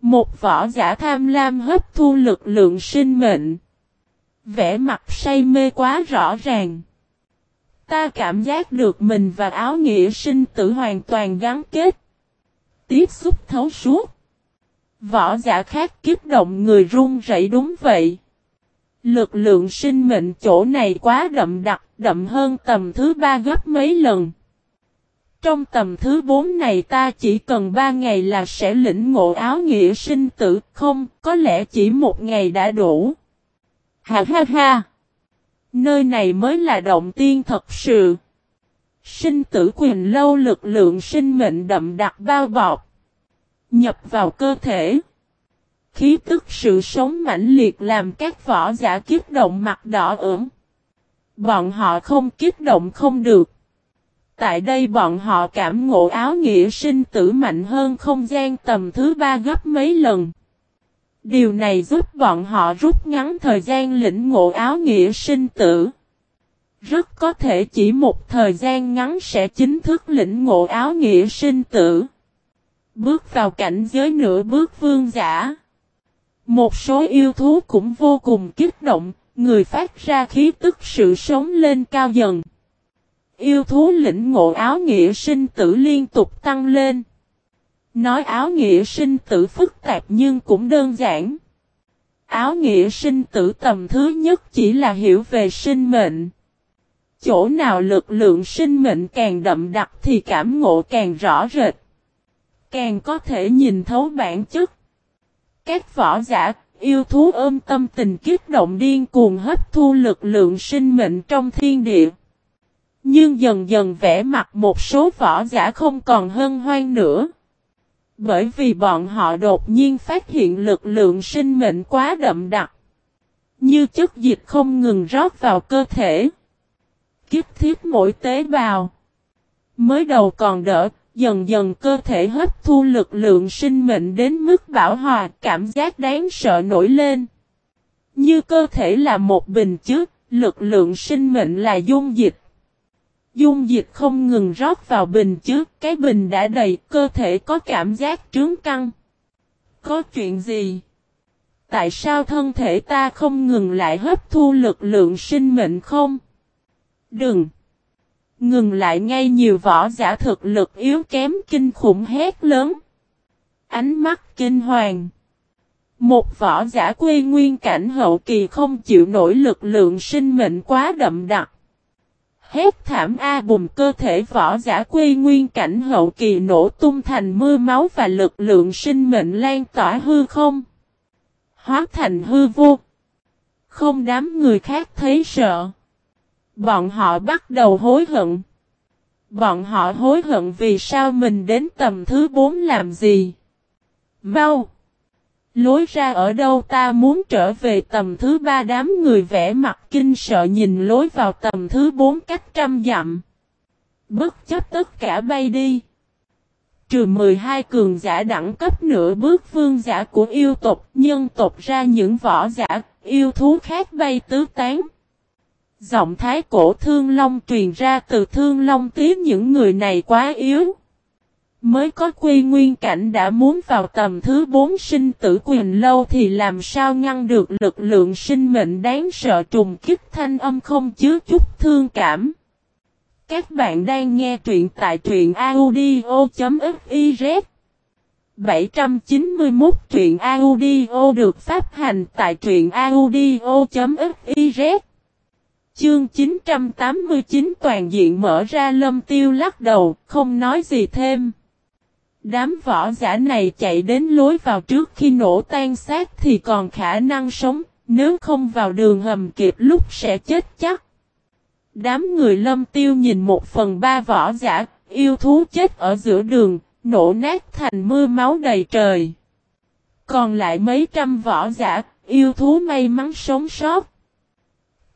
Một võ giả tham lam hấp thu lực lượng sinh mệnh. Vẽ mặt say mê quá rõ ràng. Ta cảm giác được mình và áo nghĩa sinh tử hoàn toàn gắn kết. Tiếp xúc thấu suốt. Võ giả khác kiếp động người run rẩy đúng vậy. Lực lượng sinh mệnh chỗ này quá đậm đặc, đậm hơn tầm thứ ba gấp mấy lần. Trong tầm thứ bốn này ta chỉ cần ba ngày là sẽ lĩnh ngộ áo nghĩa sinh tử, không, có lẽ chỉ một ngày đã đủ. Ha ha ha! Nơi này mới là động tiên thật sự. Sinh tử quyền lâu lực lượng sinh mệnh đậm đặc bao bọc. Nhập vào cơ thể. Khí tức sự sống mãnh liệt làm các võ giả kiếp động mặt đỏ ửng. Bọn họ không kiếp động không được. Tại đây bọn họ cảm ngộ áo nghĩa sinh tử mạnh hơn không gian tầm thứ ba gấp mấy lần. Điều này giúp bọn họ rút ngắn thời gian lĩnh ngộ áo nghĩa sinh tử. Rất có thể chỉ một thời gian ngắn sẽ chính thức lĩnh ngộ áo nghĩa sinh tử. Bước vào cảnh giới nửa bước vương giả. Một số yêu thú cũng vô cùng kích động, người phát ra khí tức sự sống lên cao dần. Yêu thú lĩnh ngộ áo nghĩa sinh tử liên tục tăng lên. Nói áo nghĩa sinh tử phức tạp nhưng cũng đơn giản. Áo nghĩa sinh tử tầm thứ nhất chỉ là hiểu về sinh mệnh. Chỗ nào lực lượng sinh mệnh càng đậm đặc thì cảm ngộ càng rõ rệt. Càng có thể nhìn thấu bản chất. Các võ giả, yêu thú ôm tâm tình kiết động điên cuồng hấp thu lực lượng sinh mệnh trong thiên địa. Nhưng dần dần vẽ mặt một số võ giả không còn hân hoan nữa. Bởi vì bọn họ đột nhiên phát hiện lực lượng sinh mệnh quá đậm đặc. Như chất dịch không ngừng rót vào cơ thể. Kiếp thiết mỗi tế bào. Mới đầu còn đỡ, dần dần cơ thể hấp thu lực lượng sinh mệnh đến mức bảo hòa, cảm giác đáng sợ nổi lên. Như cơ thể là một bình chứa, lực lượng sinh mệnh là dung dịch. Dung dịch không ngừng rót vào bình chứ, cái bình đã đầy, cơ thể có cảm giác trướng căng. Có chuyện gì? Tại sao thân thể ta không ngừng lại hấp thu lực lượng sinh mệnh không? Đừng! Ngừng lại ngay nhiều võ giả thực lực yếu kém kinh khủng hét lớn. Ánh mắt kinh hoàng. Một võ giả quê nguyên cảnh hậu kỳ không chịu nổi lực lượng sinh mệnh quá đậm đặc. Hét thảm A bùm cơ thể võ giả quê nguyên cảnh hậu kỳ nổ tung thành mưa máu và lực lượng sinh mệnh lan tỏa hư không. Hóa thành hư vô. Không đám người khác thấy sợ. Bọn họ bắt đầu hối hận. Bọn họ hối hận vì sao mình đến tầm thứ 4 làm gì. Mau! Lối ra ở đâu ta muốn trở về tầm thứ ba đám người vẽ mặt kinh sợ nhìn lối vào tầm thứ bốn cách trăm dặm. Bất chấp tất cả bay đi. Trừ 12 cường giả đẳng cấp nửa bước vương giả của yêu tộc nhân tộc ra những võ giả, yêu thú khác bay tứ tán. Giọng thái cổ thương long truyền ra từ thương long tiếp những người này quá yếu. Mới có quy nguyên cảnh đã muốn vào tầm thứ bốn sinh tử quyền lâu thì làm sao ngăn được lực lượng sinh mệnh đáng sợ trùng kích thanh âm không chứa chút thương cảm. Các bạn đang nghe truyện tại truyện audio.fiz 791 truyện audio được phát hành tại truyện audio.fiz Chương 989 toàn diện mở ra lâm tiêu lắc đầu, không nói gì thêm. Đám võ giả này chạy đến lối vào trước khi nổ tan xác thì còn khả năng sống, nếu không vào đường hầm kịp lúc sẽ chết chắc. Đám người lâm tiêu nhìn một phần ba võ giả, yêu thú chết ở giữa đường, nổ nát thành mưa máu đầy trời. Còn lại mấy trăm võ giả, yêu thú may mắn sống sót.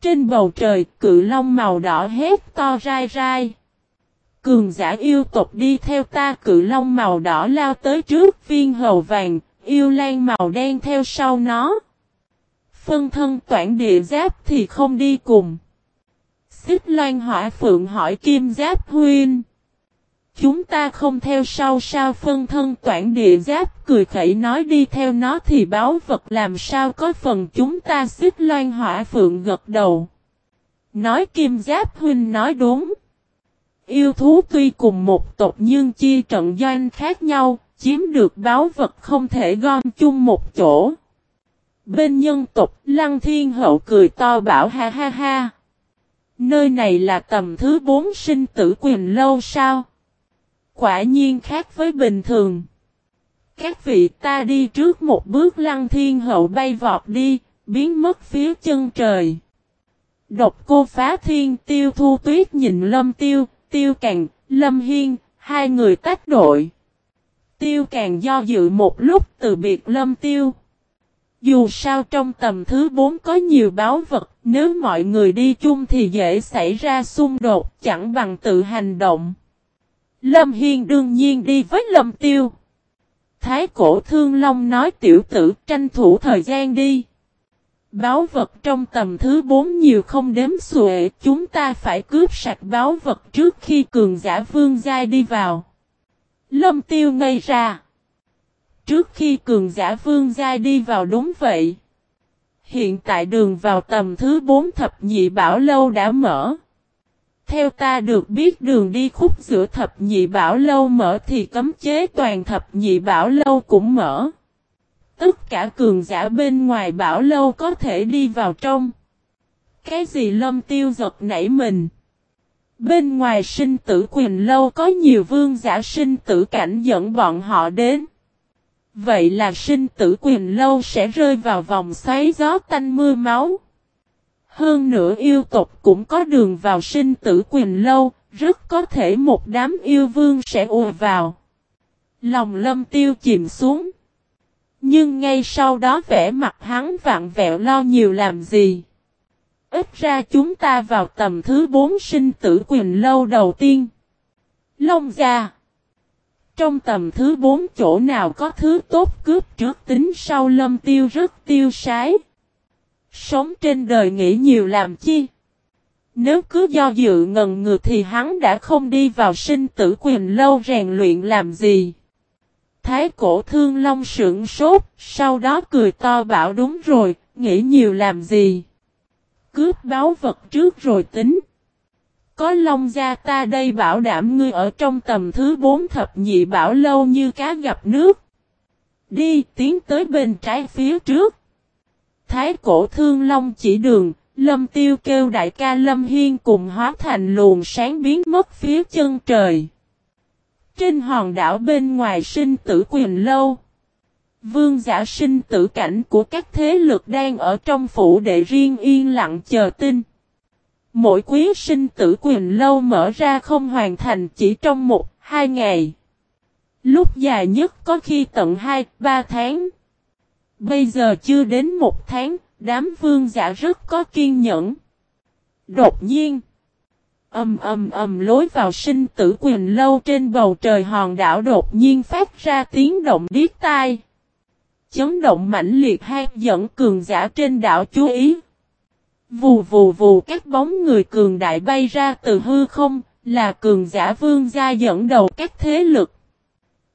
Trên bầu trời, cự long màu đỏ hét to rai rai. Cường giả yêu tộc đi theo ta cự long màu đỏ lao tới trước viên hầu vàng, yêu lan màu đen theo sau nó. Phân thân toản địa giáp thì không đi cùng. Xích loan hỏa phượng hỏi kim giáp huyên. Chúng ta không theo sau sao phân thân toản địa giáp cười khẩy nói đi theo nó thì báo vật làm sao có phần chúng ta xích loan hỏa phượng gật đầu. Nói kim giáp huynh nói đúng. Yêu thú tuy cùng một tộc nhưng chia trận doanh khác nhau, chiếm được báo vật không thể gom chung một chỗ. Bên nhân tộc, Lăng Thiên Hậu cười to bảo ha ha ha. Nơi này là tầm thứ bốn sinh tử quyền lâu sao? Quả nhiên khác với bình thường. Các vị ta đi trước một bước Lăng Thiên Hậu bay vọt đi, biến mất phía chân trời. Độc cô phá thiên tiêu thu tuyết nhìn lâm tiêu, Tiêu Càng, Lâm Hiên, hai người tách đội. Tiêu Càng do dự một lúc từ biệt Lâm Tiêu. Dù sao trong tầm thứ 4 có nhiều báo vật, nếu mọi người đi chung thì dễ xảy ra xung đột, chẳng bằng tự hành động. Lâm Hiên đương nhiên đi với Lâm Tiêu. Thái cổ thương long nói tiểu tử tranh thủ thời gian đi. Báo vật trong tầm thứ 4 nhiều không đếm xuể, chúng ta phải cướp sạch báo vật trước khi cường giả vương giai đi vào. Lâm tiêu ngây ra. Trước khi cường giả vương giai đi vào đúng vậy. Hiện tại đường vào tầm thứ 4 thập nhị bảo lâu đã mở. Theo ta được biết đường đi khúc giữa thập nhị bảo lâu mở thì cấm chế toàn thập nhị bảo lâu cũng mở. Tất cả cường giả bên ngoài bảo lâu có thể đi vào trong. Cái gì lâm tiêu giật nảy mình. Bên ngoài sinh tử quyền lâu có nhiều vương giả sinh tử cảnh dẫn bọn họ đến. Vậy là sinh tử quyền lâu sẽ rơi vào vòng xoáy gió tanh mưa máu. Hơn nữa yêu tộc cũng có đường vào sinh tử quyền lâu, rất có thể một đám yêu vương sẽ ùa vào. Lòng lâm tiêu chìm xuống. Nhưng ngay sau đó vẻ mặt hắn vặn vẹo lo nhiều làm gì. Ít ra chúng ta vào tầm thứ bốn sinh tử quyền lâu đầu tiên. Long gia. Trong tầm thứ bốn chỗ nào có thứ tốt cướp trước tính sau lâm tiêu rất tiêu sái. Sống trên đời nghĩ nhiều làm chi. Nếu cứ do dự ngần ngược thì hắn đã không đi vào sinh tử quyền lâu rèn luyện làm gì. Thái cổ thương long sững sốt, sau đó cười to bảo đúng rồi, nghĩ nhiều làm gì. Cướp báo vật trước rồi tính. Có long gia ta đây bảo đảm ngươi ở trong tầm thứ bốn thập nhị bảo lâu như cá gặp nước. Đi tiến tới bên trái phía trước. Thái cổ thương long chỉ đường, lâm tiêu kêu đại ca lâm hiên cùng hóa thành luồng sáng biến mất phía chân trời. Trên hòn đảo bên ngoài sinh tử quyền lâu. Vương giả sinh tử cảnh của các thế lực đang ở trong phủ đệ riêng yên lặng chờ tin. Mỗi quý sinh tử quyền lâu mở ra không hoàn thành chỉ trong một, hai ngày. Lúc dài nhất có khi tận hai, ba tháng. Bây giờ chưa đến một tháng, đám vương giả rất có kiên nhẫn. Đột nhiên, ầm ầm ầm lối vào sinh tử quyền lâu trên bầu trời hòn đảo đột nhiên phát ra tiếng động điếc tai. Chấn động mãnh liệt hai dẫn cường giả trên đảo chú ý. Vù vù vù các bóng người cường đại bay ra từ hư không, là cường giả vương gia dẫn đầu các thế lực.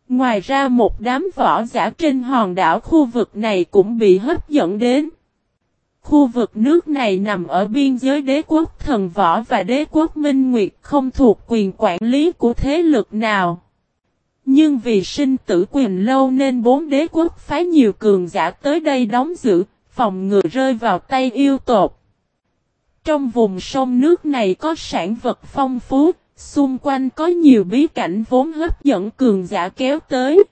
Ngoài ra một đám võ giả trên hòn đảo khu vực này cũng bị hấp dẫn đến. Khu vực nước này nằm ở biên giới đế quốc thần võ và đế quốc minh nguyệt không thuộc quyền quản lý của thế lực nào. Nhưng vì sinh tử quyền lâu nên bốn đế quốc phái nhiều cường giả tới đây đóng giữ, phòng ngừa rơi vào tay yêu tột. Trong vùng sông nước này có sản vật phong phú, xung quanh có nhiều bí cảnh vốn hấp dẫn cường giả kéo tới.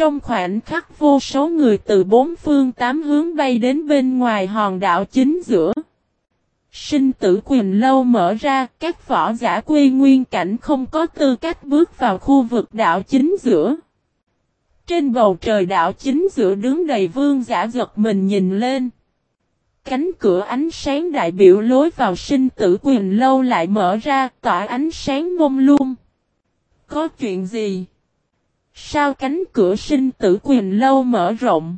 Trong khoảnh khắc vô số người từ bốn phương tám hướng bay đến bên ngoài hòn đảo chính giữa. Sinh tử quyền lâu mở ra, các võ giả quê nguyên cảnh không có tư cách bước vào khu vực đảo chính giữa. Trên bầu trời đảo chính giữa đứng đầy vương giả giật mình nhìn lên. Cánh cửa ánh sáng đại biểu lối vào sinh tử quyền lâu lại mở ra, tỏa ánh sáng mông lung. Có chuyện gì? Sao cánh cửa sinh tử quyền lâu mở rộng?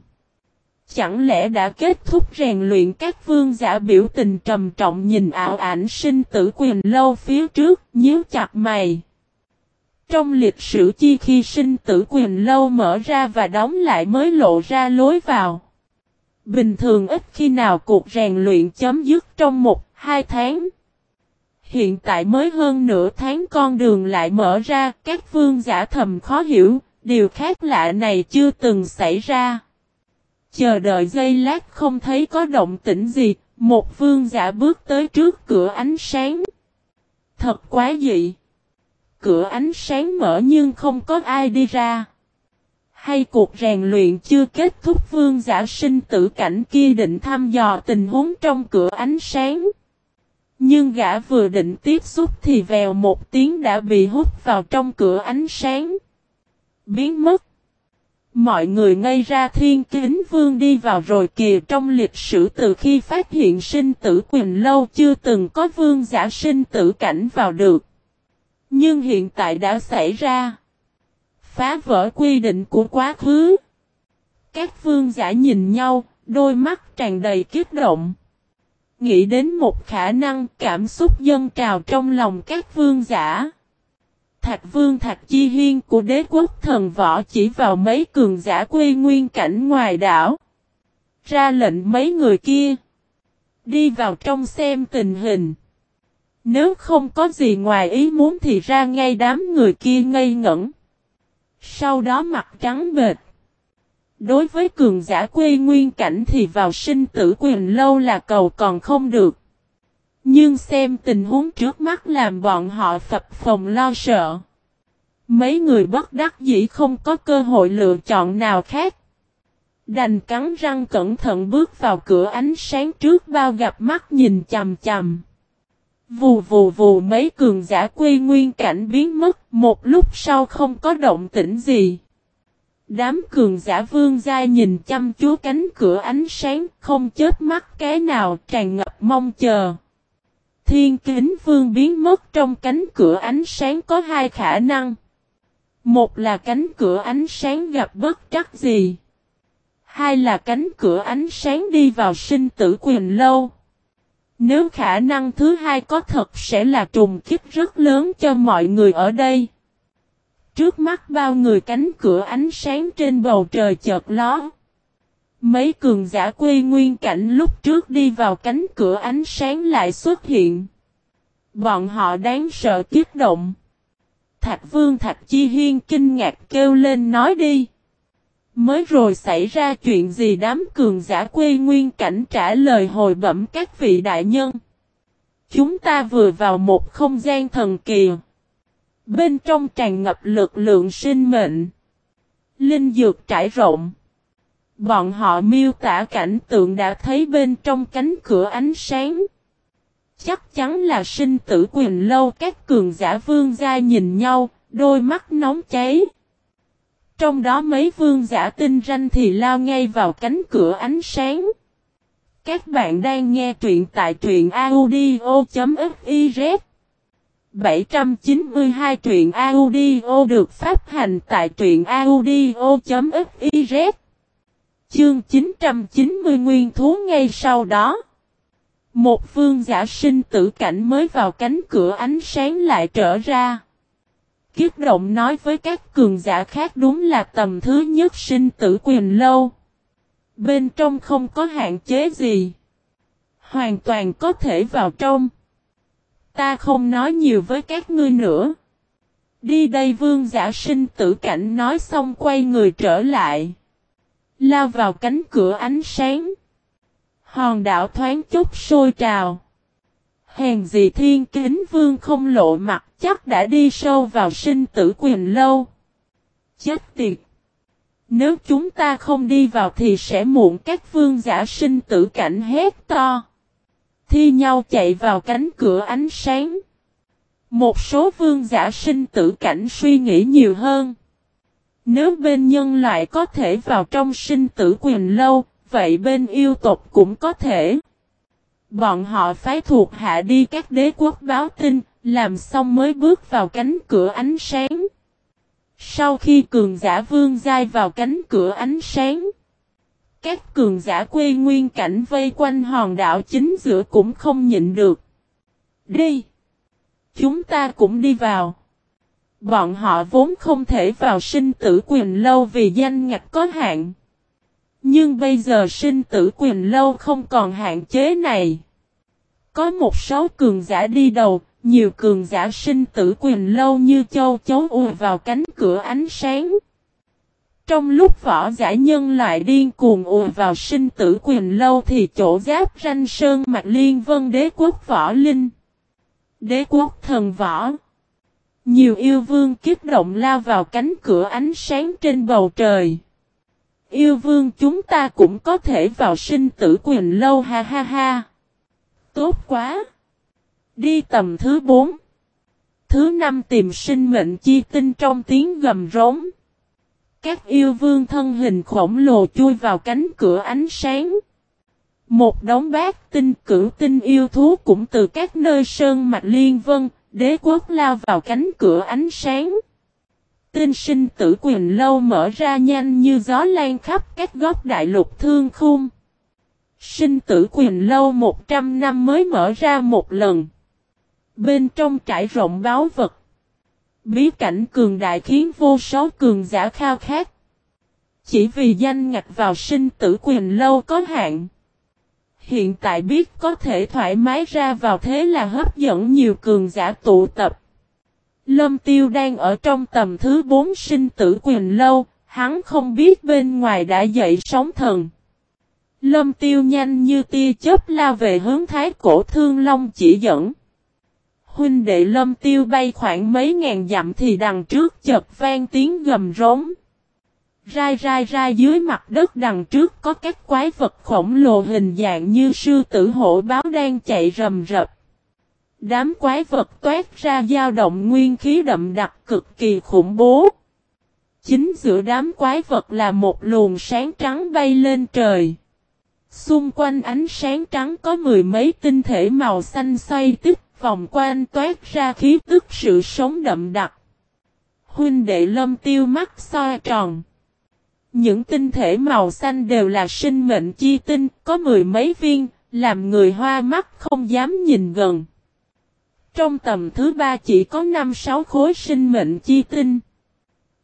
Chẳng lẽ đã kết thúc rèn luyện các vương giả biểu tình trầm trọng nhìn ảo ảnh sinh tử quyền lâu phía trước, nhíu chặt mày. Trong lịch sử chi khi sinh tử quyền lâu mở ra và đóng lại mới lộ ra lối vào. Bình thường ít khi nào cuộc rèn luyện chấm dứt trong một, hai tháng. Hiện tại mới hơn nửa tháng con đường lại mở ra, các vương giả thầm khó hiểu, điều khác lạ này chưa từng xảy ra. Chờ đợi giây lát không thấy có động tĩnh gì, một vương giả bước tới trước cửa ánh sáng. Thật quá dị. Cửa ánh sáng mở nhưng không có ai đi ra. Hay cuộc rèn luyện chưa kết thúc vương giả sinh tử cảnh kia định thăm dò tình huống trong cửa ánh sáng. Nhưng gã vừa định tiếp xúc thì vèo một tiếng đã bị hút vào trong cửa ánh sáng. Biến mất. Mọi người ngây ra thiên kính vương đi vào rồi kìa trong lịch sử từ khi phát hiện sinh tử quyền lâu chưa từng có vương giả sinh tử cảnh vào được. Nhưng hiện tại đã xảy ra. Phá vỡ quy định của quá khứ. Các vương giả nhìn nhau, đôi mắt tràn đầy kiếp động. Nghĩ đến một khả năng cảm xúc dân trào trong lòng các vương giả. Thạch vương Thạch Chi Hiên của đế quốc thần võ chỉ vào mấy cường giả quê nguyên cảnh ngoài đảo. ra lệnh mấy người kia. Đi vào trong xem tình hình. Nếu không có gì ngoài ý muốn thì ra ngay đám người kia ngây ngẩn. Sau đó mặt trắng bệt. Đối với cường giả quê nguyên cảnh thì vào sinh tử quyền lâu là cầu còn không được. Nhưng xem tình huống trước mắt làm bọn họ phập phòng lo sợ. Mấy người bất đắc dĩ không có cơ hội lựa chọn nào khác. Đành cắn răng cẩn thận bước vào cửa ánh sáng trước bao gặp mắt nhìn chầm chầm. Vù vù vù mấy cường giả quy nguyên cảnh biến mất, một lúc sau không có động tĩnh gì. Đám cường giả vương gia nhìn chăm chú cánh cửa ánh sáng, không chết mắt cái nào tràn ngập mong chờ. Thiên kính vương biến mất trong cánh cửa ánh sáng có hai khả năng. Một là cánh cửa ánh sáng gặp bất trắc gì. Hai là cánh cửa ánh sáng đi vào sinh tử quyền lâu. Nếu khả năng thứ hai có thật sẽ là trùng kích rất lớn cho mọi người ở đây. Trước mắt bao người cánh cửa ánh sáng trên bầu trời chợt ló. Mấy cường giả quê nguyên cảnh lúc trước đi vào cánh cửa ánh sáng lại xuất hiện. Bọn họ đáng sợ kiếp động. Thạch Vương, Thạch Chi Hiên kinh ngạc kêu lên nói đi. Mới rồi xảy ra chuyện gì đám cường giả quê nguyên cảnh trả lời hồi bẩm các vị đại nhân. Chúng ta vừa vào một không gian thần kỳ. Bên trong tràn ngập lực lượng sinh mệnh. Linh dược trải rộng. Bọn họ miêu tả cảnh tượng đã thấy bên trong cánh cửa ánh sáng. Chắc chắn là sinh tử quyền lâu các cường giả vương gia nhìn nhau, đôi mắt nóng cháy. Trong đó mấy vương giả tinh ranh thì lao ngay vào cánh cửa ánh sáng. Các bạn đang nghe truyện tại truyện audio.fiz 792 truyện audio được phát hành tại truyện audio.fiz Chương 990 nguyên thú ngay sau đó. Một vương giả sinh tử cảnh mới vào cánh cửa ánh sáng lại trở ra. Kiếp động nói với các cường giả khác đúng là tầm thứ nhất sinh tử quyền lâu. Bên trong không có hạn chế gì. Hoàn toàn có thể vào trong. Ta không nói nhiều với các ngươi nữa. Đi đây vương giả sinh tử cảnh nói xong quay người trở lại. Lao vào cánh cửa ánh sáng. Hòn đảo thoáng chút sôi trào. Hèn gì thiên kính vương không lộ mặt, chắc đã đi sâu vào sinh tử quyền lâu. Chết tiệt! Nếu chúng ta không đi vào thì sẽ muộn các vương giả sinh tử cảnh hét to. Thi nhau chạy vào cánh cửa ánh sáng. Một số vương giả sinh tử cảnh suy nghĩ nhiều hơn. Nếu bên nhân loại có thể vào trong sinh tử quyền lâu, vậy bên yêu tộc cũng có thể. Bọn họ phái thuộc hạ đi các đế quốc báo tin, làm xong mới bước vào cánh cửa ánh sáng. Sau khi cường giả vương giai vào cánh cửa ánh sáng, các cường giả quê nguyên cảnh vây quanh hòn đảo chính giữa cũng không nhịn được. Đi! Chúng ta cũng đi vào. Bọn họ vốn không thể vào sinh tử quyền lâu vì danh ngạch có hạn. Nhưng bây giờ sinh tử quyền lâu không còn hạn chế này. Có một số cường giả đi đầu, nhiều cường giả sinh tử quyền lâu như châu chấu ùa vào cánh cửa ánh sáng. Trong lúc võ giả nhân loại điên cuồng ùa vào sinh tử quyền lâu thì chỗ giáp ranh sơn mạch liên vân đế quốc võ linh. Đế quốc thần võ. Nhiều yêu vương kiếp động lao vào cánh cửa ánh sáng trên bầu trời. Yêu vương chúng ta cũng có thể vào sinh tử quyền lâu ha ha ha. Tốt quá. Đi tầm thứ 4. Thứ 5 tìm sinh mệnh chi tinh trong tiếng gầm rống. Các yêu vương thân hình khổng lồ chui vào cánh cửa ánh sáng. Một đống bát tinh cửu tinh yêu thú cũng từ các nơi sơn mạch liên vân, đế quốc lao vào cánh cửa ánh sáng. Tinh sinh tử quyền lâu mở ra nhanh như gió lan khắp các góc đại lục thương khung. Sinh tử quyền lâu 100 năm mới mở ra một lần. Bên trong trải rộng báo vật. Bí cảnh cường đại khiến vô số cường giả khao khát. Chỉ vì danh ngạch vào sinh tử quyền lâu có hạn. Hiện tại biết có thể thoải mái ra vào thế là hấp dẫn nhiều cường giả tụ tập. Lâm Tiêu đang ở trong tầm thứ bốn sinh tử quyền lâu, hắn không biết bên ngoài đã dậy sóng thần. Lâm Tiêu nhanh như tia chớp lao về hướng thái cổ thương long chỉ dẫn. Huynh đệ Lâm Tiêu bay khoảng mấy ngàn dặm thì đằng trước chợt vang tiếng gầm rống. Rai rai rai dưới mặt đất đằng trước có các quái vật khổng lồ hình dạng như sư tử hổ báo đang chạy rầm rập. Đám quái vật toát ra dao động nguyên khí đậm đặc cực kỳ khủng bố. Chính giữa đám quái vật là một luồng sáng trắng bay lên trời. Xung quanh ánh sáng trắng có mười mấy tinh thể màu xanh xoay tức vòng quanh toát ra khí tức sự sống đậm đặc. Huynh đệ lâm tiêu mắt soi tròn. Những tinh thể màu xanh đều là sinh mệnh chi tinh, có mười mấy viên, làm người hoa mắt không dám nhìn gần. Trong tầm thứ ba chỉ có 5-6 khối sinh mệnh chi tinh.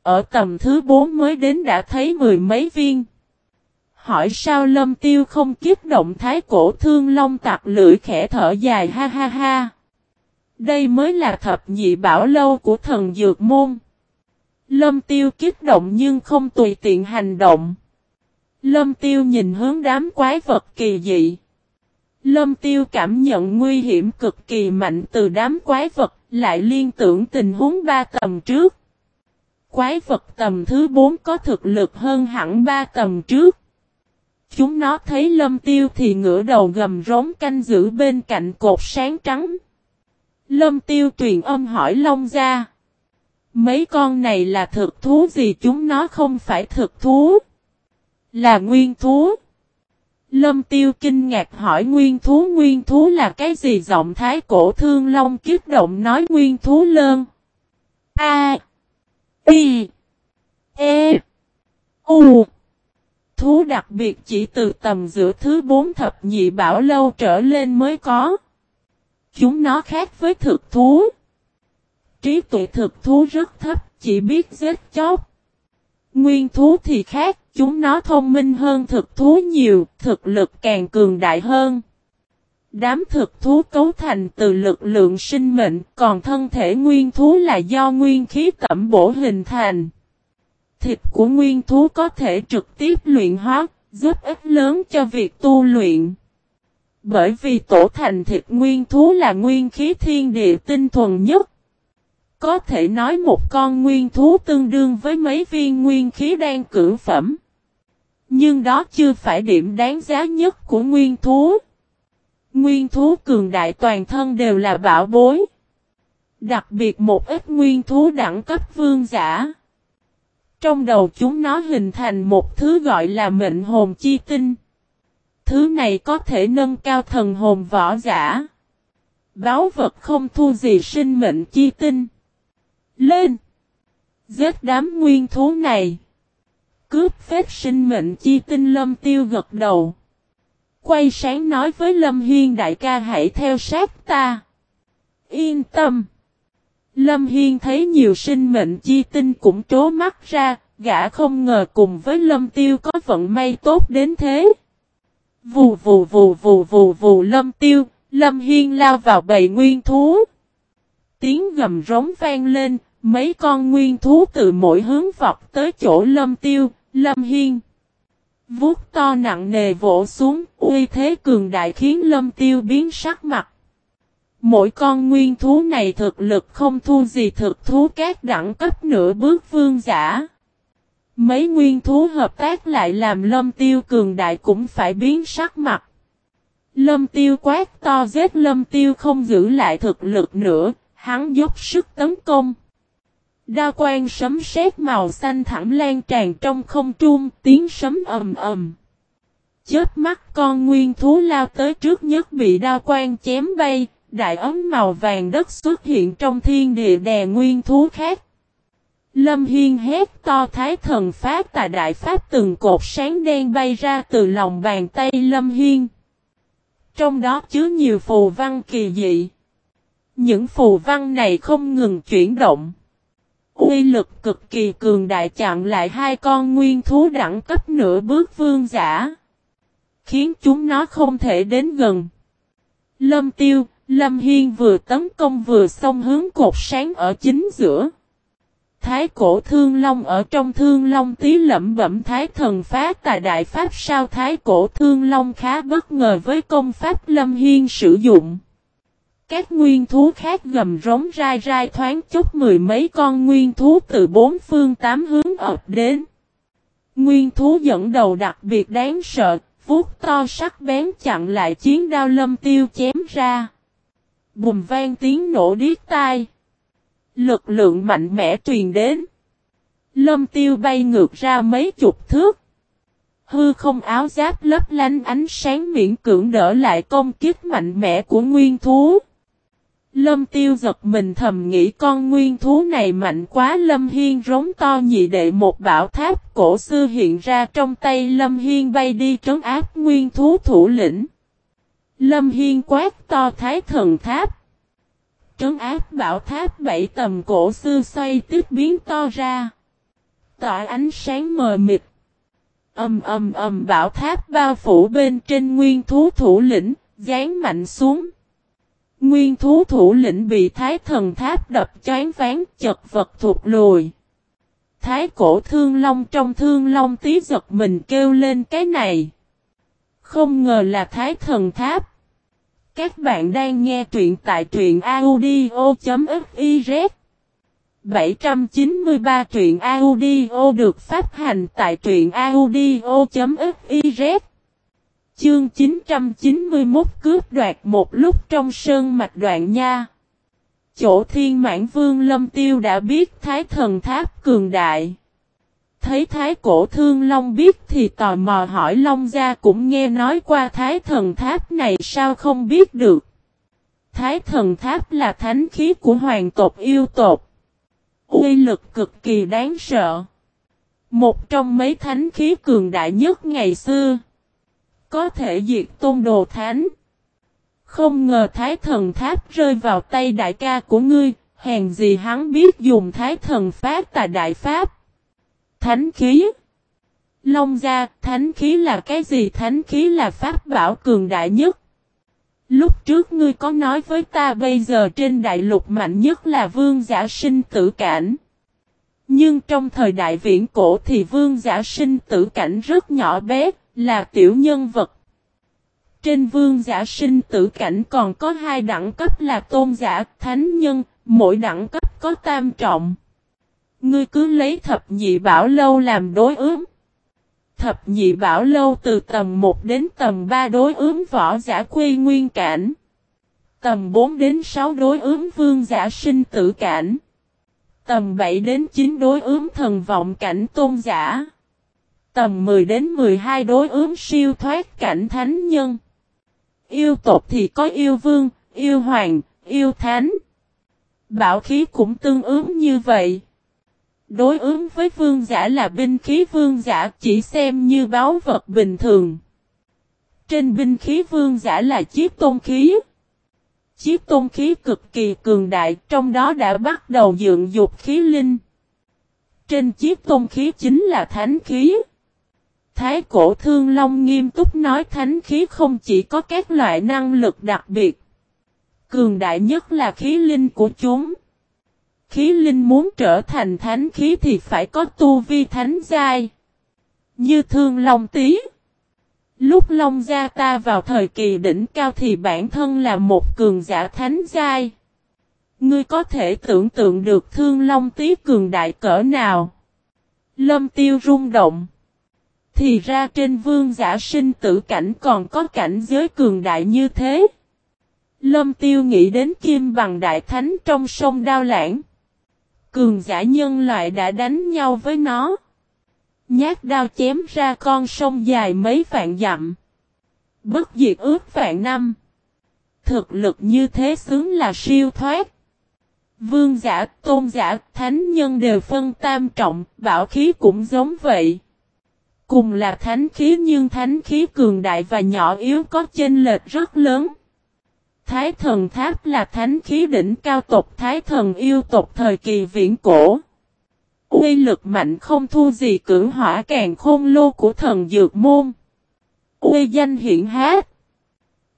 Ở tầm thứ 4 mới đến đã thấy mười mấy viên. Hỏi sao lâm tiêu không kiếp động thái cổ thương long tặc lưỡi khẽ thở dài ha ha ha. Đây mới là thập nhị bảo lâu của thần dược môn. Lâm tiêu kích động nhưng không tùy tiện hành động. Lâm tiêu nhìn hướng đám quái vật kỳ dị. Lâm tiêu cảm nhận nguy hiểm cực kỳ mạnh từ đám quái vật, lại liên tưởng tình huống ba tầm trước. Quái vật tầm thứ bốn có thực lực hơn hẳn ba tầm trước. Chúng nó thấy lâm tiêu thì ngửa đầu gầm rống canh giữ bên cạnh cột sáng trắng. Lâm tiêu truyền âm hỏi Long gia. Mấy con này là thực thú gì chúng nó không phải thực thú. Là nguyên thú. Lâm tiêu kinh ngạc hỏi nguyên thú nguyên thú là cái gì giọng thái cổ thương long kiếp động nói nguyên thú lơn. A. I. E. U. Thú đặc biệt chỉ từ tầm giữa thứ bốn thập nhị bảo lâu trở lên mới có. Chúng nó khác với thực thú. Trí tuệ thực thú rất thấp, chỉ biết giết chóc. Nguyên thú thì khác, chúng nó thông minh hơn thực thú nhiều, thực lực càng cường đại hơn. Đám thực thú cấu thành từ lực lượng sinh mệnh, còn thân thể nguyên thú là do nguyên khí tẩm bổ hình thành. Thịt của nguyên thú có thể trực tiếp luyện hóa, giúp ích lớn cho việc tu luyện. Bởi vì tổ thành thịt nguyên thú là nguyên khí thiên địa tinh thuần nhất. Có thể nói một con nguyên thú tương đương với mấy viên nguyên khí đang cử phẩm. Nhưng đó chưa phải điểm đáng giá nhất của nguyên thú. Nguyên thú cường đại toàn thân đều là bảo bối. Đặc biệt một ít nguyên thú đẳng cấp vương giả. Trong đầu chúng nó hình thành một thứ gọi là mệnh hồn chi tinh. Thứ này có thể nâng cao thần hồn võ giả. Báo vật không thu gì sinh mệnh chi tinh. Lên! Giết đám nguyên thú này. Cướp phép sinh mệnh chi tinh lâm tiêu gật đầu. Quay sáng nói với Lâm Hiên đại ca hãy theo sát ta. Yên tâm. Lâm Hiên thấy nhiều sinh mệnh chi tinh cũng trố mắt ra, gã không ngờ cùng với Lâm Tiêu có vận may tốt đến thế. Vù vù vù vù vù vù Lâm Tiêu, Lâm Hiên lao vào bầy nguyên thú. Tiếng gầm rống vang lên, mấy con nguyên thú từ mỗi hướng vọt tới chỗ Lâm Tiêu, Lâm Hiên. Vuốt to nặng nề vỗ xuống, uy thế cường đại khiến Lâm Tiêu biến sắc mặt. Mỗi con nguyên thú này thực lực không thu gì thực thú các đẳng cấp nửa bước vương giả. Mấy nguyên thú hợp tác lại làm lâm tiêu cường đại cũng phải biến sắc mặt. Lâm tiêu quát to giết lâm tiêu không giữ lại thực lực nữa, hắn dốc sức tấn công. Đa quan sấm sét màu xanh thẳng lan tràn trong không trung, tiếng sấm ầm ầm. Chết mắt con nguyên thú lao tới trước nhất bị đa quan chém bay, đại ấm màu vàng đất xuất hiện trong thiên địa đè nguyên thú khác. Lâm Hiên hét to thái thần phát tà đại pháp từng cột sáng đen bay ra từ lòng bàn tay Lâm Hiên. Trong đó chứa nhiều phù văn kỳ dị. Những phù văn này không ngừng chuyển động. Uy lực cực kỳ cường đại chặn lại hai con nguyên thú đẳng cấp nửa bước vương giả. Khiến chúng nó không thể đến gần. Lâm tiêu, Lâm Hiên vừa tấn công vừa xông hướng cột sáng ở chính giữa. Thái cổ thương long ở trong thương long tí lẩm bẩm thái thần phá tà đại pháp sao thái cổ thương long khá bất ngờ với công pháp Lâm Hiên sử dụng. Các nguyên thú khác gầm rống rai rai thoáng chút mười mấy con nguyên thú từ bốn phương tám hướng ập đến. Nguyên thú dẫn đầu đặc biệt đáng sợ, vuốt to sắc bén chặn lại chiến đao lâm tiêu chém ra. Bùm vang tiếng nổ điếc tai. Lực lượng mạnh mẽ truyền đến. Lâm tiêu bay ngược ra mấy chục thước. Hư không áo giáp lấp lánh ánh sáng miễn cưỡng đỡ lại công kích mạnh mẽ của nguyên thú. Lâm tiêu giật mình thầm nghĩ con nguyên thú này mạnh quá Lâm Hiên rống to nhị đệ một bảo tháp cổ xưa hiện ra trong tay Lâm Hiên bay đi trấn áp nguyên thú thủ lĩnh. Lâm Hiên quát to thái thần tháp. Trấn áp bảo tháp bảy tầm cổ xưa xoay tiếp biến to ra. Tỏa ánh sáng mờ mịt. Âm âm âm bảo tháp bao phủ bên trên nguyên thú thủ lĩnh, dán mạnh xuống. Nguyên thú thủ lĩnh bị thái thần tháp đập chán ván chật vật thuộc lùi. Thái cổ thương long trong thương long tí giật mình kêu lên cái này. Không ngờ là thái thần tháp. Các bạn đang nghe truyện tại truyện audio.fiz 793 truyện audio được phát hành tại truyện audio.fiz Chương 991 cướp đoạt một lúc trong sơn mạch đoạn nha. Chỗ thiên mãn vương lâm tiêu đã biết thái thần tháp cường đại. Thấy thái cổ thương long biết thì tò mò hỏi long gia cũng nghe nói qua thái thần tháp này sao không biết được. Thái thần tháp là thánh khí của hoàng tộc yêu tộc. Uy lực cực kỳ đáng sợ. Một trong mấy thánh khí cường đại nhất ngày xưa. Có thể diệt tôn đồ thánh. Không ngờ thái thần tháp rơi vào tay đại ca của ngươi, hèn gì hắn biết dùng thái thần pháp tà đại pháp. Thánh khí Long gia, thánh khí là cái gì? Thánh khí là pháp bảo cường đại nhất. Lúc trước ngươi có nói với ta bây giờ trên đại lục mạnh nhất là vương giả sinh tử cảnh. Nhưng trong thời đại viễn cổ thì vương giả sinh tử cảnh rất nhỏ bé, là tiểu nhân vật. Trên vương giả sinh tử cảnh còn có hai đẳng cấp là tôn giả, thánh nhân, mỗi đẳng cấp có tam trọng. Ngươi cứ lấy thập nhị bảo lâu làm đối ứng. Thập nhị bảo lâu từ tầm 1 đến tầm 3 đối ứng võ giả quy nguyên cảnh. Tầm 4 đến 6 đối ứng vương giả sinh tử cảnh. Tầm 7 đến 9 đối ứng thần vọng cảnh tôn giả. Tầm 10 đến 12 đối ứng siêu thoát cảnh thánh nhân. Yêu tộc thì có yêu vương, yêu hoàng, yêu thánh. Bảo khí cũng tương ứng như vậy. Đối ứng với vương giả là binh khí vương giả chỉ xem như báo vật bình thường. Trên binh khí vương giả là chiếc tôn khí. Chiếc tôn khí cực kỳ cường đại trong đó đã bắt đầu dựng dục khí linh. Trên chiếc tôn khí chính là thánh khí. Thái cổ thương long nghiêm túc nói thánh khí không chỉ có các loại năng lực đặc biệt. Cường đại nhất là khí linh của chúng. Khí linh muốn trở thành thánh khí thì phải có tu vi thánh giai. Như thương long tí. Lúc long gia ta vào thời kỳ đỉnh cao thì bản thân là một cường giả thánh giai. Ngươi có thể tưởng tượng được thương long tí cường đại cỡ nào. Lâm tiêu rung động. Thì ra trên vương giả sinh tử cảnh còn có cảnh giới cường đại như thế. Lâm tiêu nghĩ đến kim bằng đại thánh trong sông đao lãng. Cường giả nhân loại đã đánh nhau với nó. Nhát đao chém ra con sông dài mấy vạn dặm. Bất diệt ước vạn năm. Thực lực như thế xứng là siêu thoát. Vương giả, tôn giả, thánh nhân đều phân tam trọng, bảo khí cũng giống vậy. Cùng là thánh khí nhưng thánh khí cường đại và nhỏ yếu có chênh lệch rất lớn. Thái thần tháp là thánh khí đỉnh cao tộc Thái thần yêu tộc thời kỳ viễn cổ. Uy lực mạnh không thua gì cử hỏa càng khôn lô của thần dược môn. Uy danh hiện hát.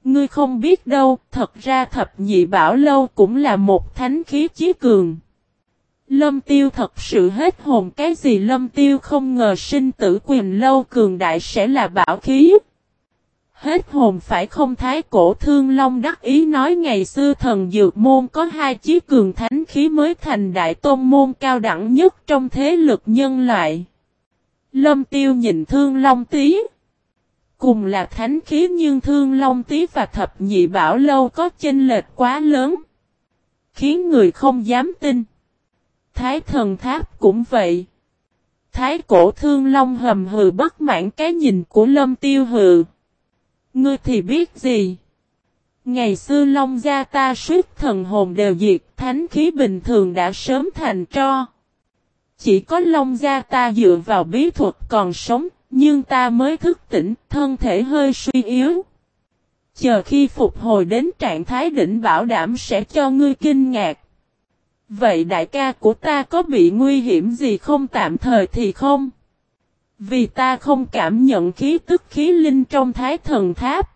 Ngươi không biết đâu, thật ra thập nhị bảo lâu cũng là một thánh khí chí cường. Lâm tiêu thật sự hết hồn, cái gì lâm tiêu không ngờ sinh tử quyền lâu cường đại sẽ là bảo khí. Hết hồn phải không thái cổ thương long đắc ý nói ngày xưa thần dược môn có hai chiếc cường thánh khí mới thành đại tôn môn cao đẳng nhất trong thế lực nhân loại. Lâm tiêu nhìn thương long tí. Cùng là thánh khí nhưng thương long tí và thập nhị bảo lâu có chênh lệch quá lớn. Khiến người không dám tin. Thái thần tháp cũng vậy. Thái cổ thương long hầm hừ bất mãn cái nhìn của lâm tiêu hừ. Ngươi thì biết gì? Ngày xưa Long Gia ta suýt thần hồn đều diệt, thánh khí bình thường đã sớm thành tro. Chỉ có Long Gia ta dựa vào bí thuật còn sống, nhưng ta mới thức tỉnh, thân thể hơi suy yếu. Chờ khi phục hồi đến trạng thái đỉnh bảo đảm sẽ cho ngươi kinh ngạc. Vậy đại ca của ta có bị nguy hiểm gì không tạm thời thì không? Vì ta không cảm nhận khí tức khí linh trong thái thần tháp.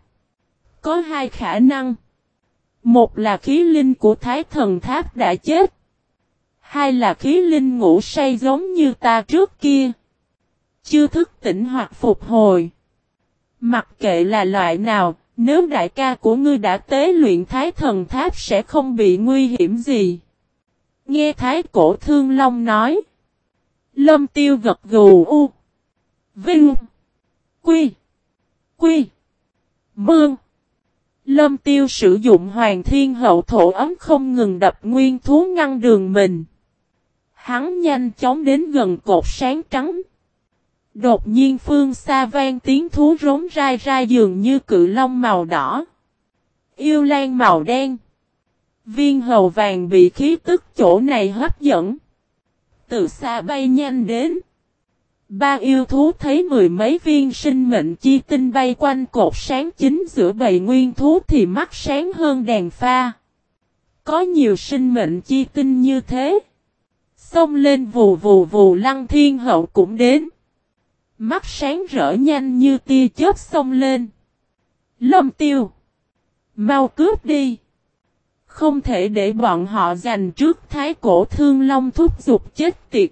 Có hai khả năng. Một là khí linh của thái thần tháp đã chết. Hai là khí linh ngủ say giống như ta trước kia. Chưa thức tỉnh hoặc phục hồi. Mặc kệ là loại nào, nếu đại ca của ngươi đã tế luyện thái thần tháp sẽ không bị nguy hiểm gì. Nghe thái cổ thương long nói. Lâm tiêu gật gù u. Vinh. Quy. Quy. Mương. Lâm tiêu sử dụng hoàng thiên hậu thổ ấm không ngừng đập nguyên thú ngăn đường mình. Hắn nhanh chóng đến gần cột sáng trắng. Đột nhiên phương xa vang tiếng thú rống rai rai dường như cự long màu đỏ. Yêu lan màu đen. Viên hầu vàng bị khí tức chỗ này hấp dẫn. Từ xa bay nhanh đến. Ba yêu thú thấy mười mấy viên sinh mệnh chi tinh bay quanh cột sáng chính giữa bầy nguyên thú thì mắt sáng hơn đèn pha. Có nhiều sinh mệnh chi tinh như thế. Xông lên vù vù vù lăng thiên hậu cũng đến. Mắt sáng rỡ nhanh như tia chớp xông lên. Lâm tiêu. Mau cướp đi. Không thể để bọn họ giành trước thái cổ thương long thúc giục chết tiệt.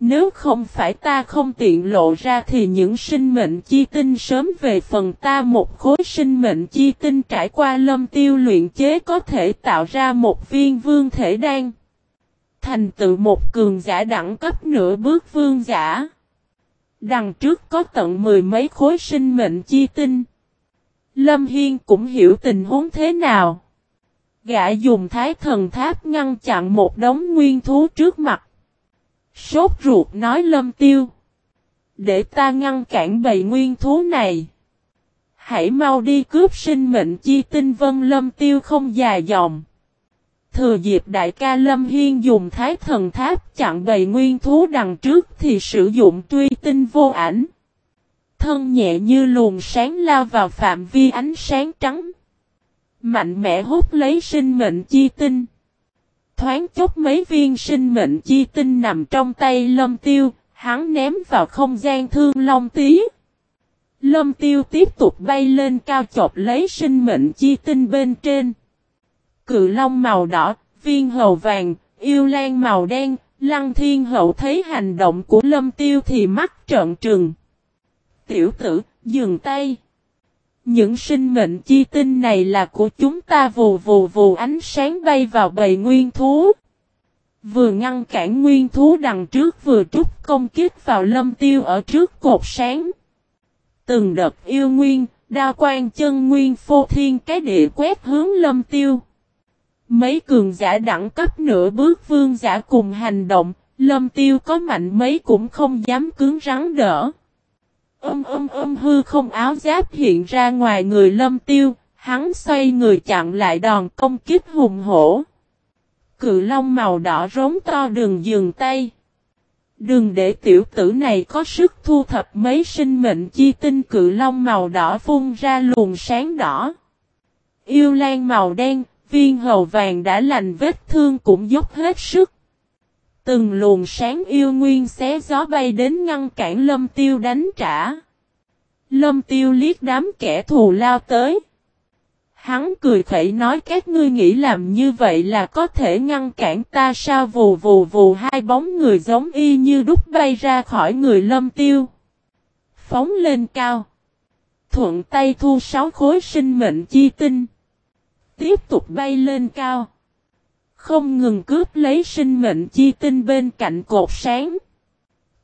Nếu không phải ta không tiện lộ ra thì những sinh mệnh chi tinh sớm về phần ta một khối sinh mệnh chi tinh trải qua lâm tiêu luyện chế có thể tạo ra một viên vương thể đan. Thành tựu một cường giả đẳng cấp nửa bước vương giả. Đằng trước có tận mười mấy khối sinh mệnh chi tinh. Lâm Hiên cũng hiểu tình huống thế nào. Gã dùng thái thần tháp ngăn chặn một đống nguyên thú trước mặt. Sốt ruột nói lâm tiêu. Để ta ngăn cản bầy nguyên thú này. Hãy mau đi cướp sinh mệnh chi tinh vân lâm tiêu không dài dòng. Thừa dịp đại ca Lâm Hiên dùng thái thần tháp chặn bầy nguyên thú đằng trước thì sử dụng truy tinh vô ảnh. Thân nhẹ như luồng sáng lao vào phạm vi ánh sáng trắng. Mạnh mẽ hút lấy sinh mệnh chi tinh. Thoáng chốc mấy viên sinh mệnh chi tinh nằm trong tay lâm tiêu, hắn ném vào không gian thương long tí. Lâm tiêu tiếp tục bay lên cao chộp lấy sinh mệnh chi tinh bên trên. Cự long màu đỏ, viên hầu vàng, yêu lan màu đen, lăng thiên hậu thấy hành động của lâm tiêu thì mắt trợn trừng. Tiểu tử, dừng tay. Những sinh mệnh chi tinh này là của chúng ta vù vù vù ánh sáng bay vào bầy nguyên thú. Vừa ngăn cản nguyên thú đằng trước vừa trút công kích vào lâm tiêu ở trước cột sáng. Từng đợt yêu nguyên, đa quan chân nguyên phô thiên cái địa quét hướng lâm tiêu. Mấy cường giả đẳng cấp nửa bước vương giả cùng hành động, lâm tiêu có mạnh mấy cũng không dám cứng rắn đỡ. Âm âm âm hư không áo giáp hiện ra ngoài người lâm tiêu, hắn xoay người chặn lại đòn công kích hùng hổ. Cự long màu đỏ rống to đường dừng tay. Đừng để tiểu tử này có sức thu thập mấy sinh mệnh chi tinh cự long màu đỏ phun ra luồng sáng đỏ. Yêu lan màu đen, viên hầu vàng đã lành vết thương cũng dốc hết sức. Từng luồng sáng yêu nguyên xé gió bay đến ngăn cản lâm tiêu đánh trả. Lâm tiêu liếc đám kẻ thù lao tới. Hắn cười khẩy nói, các ngươi nghĩ làm như vậy là có thể ngăn cản ta sao vù vù vù, hai bóng người giống y như đúc bay ra khỏi người lâm tiêu. Phóng lên cao. Thuận tay thu sáu khối sinh mệnh chi tinh. Tiếp tục bay lên cao. Không ngừng cướp lấy sinh mệnh chi tinh bên cạnh cột sáng.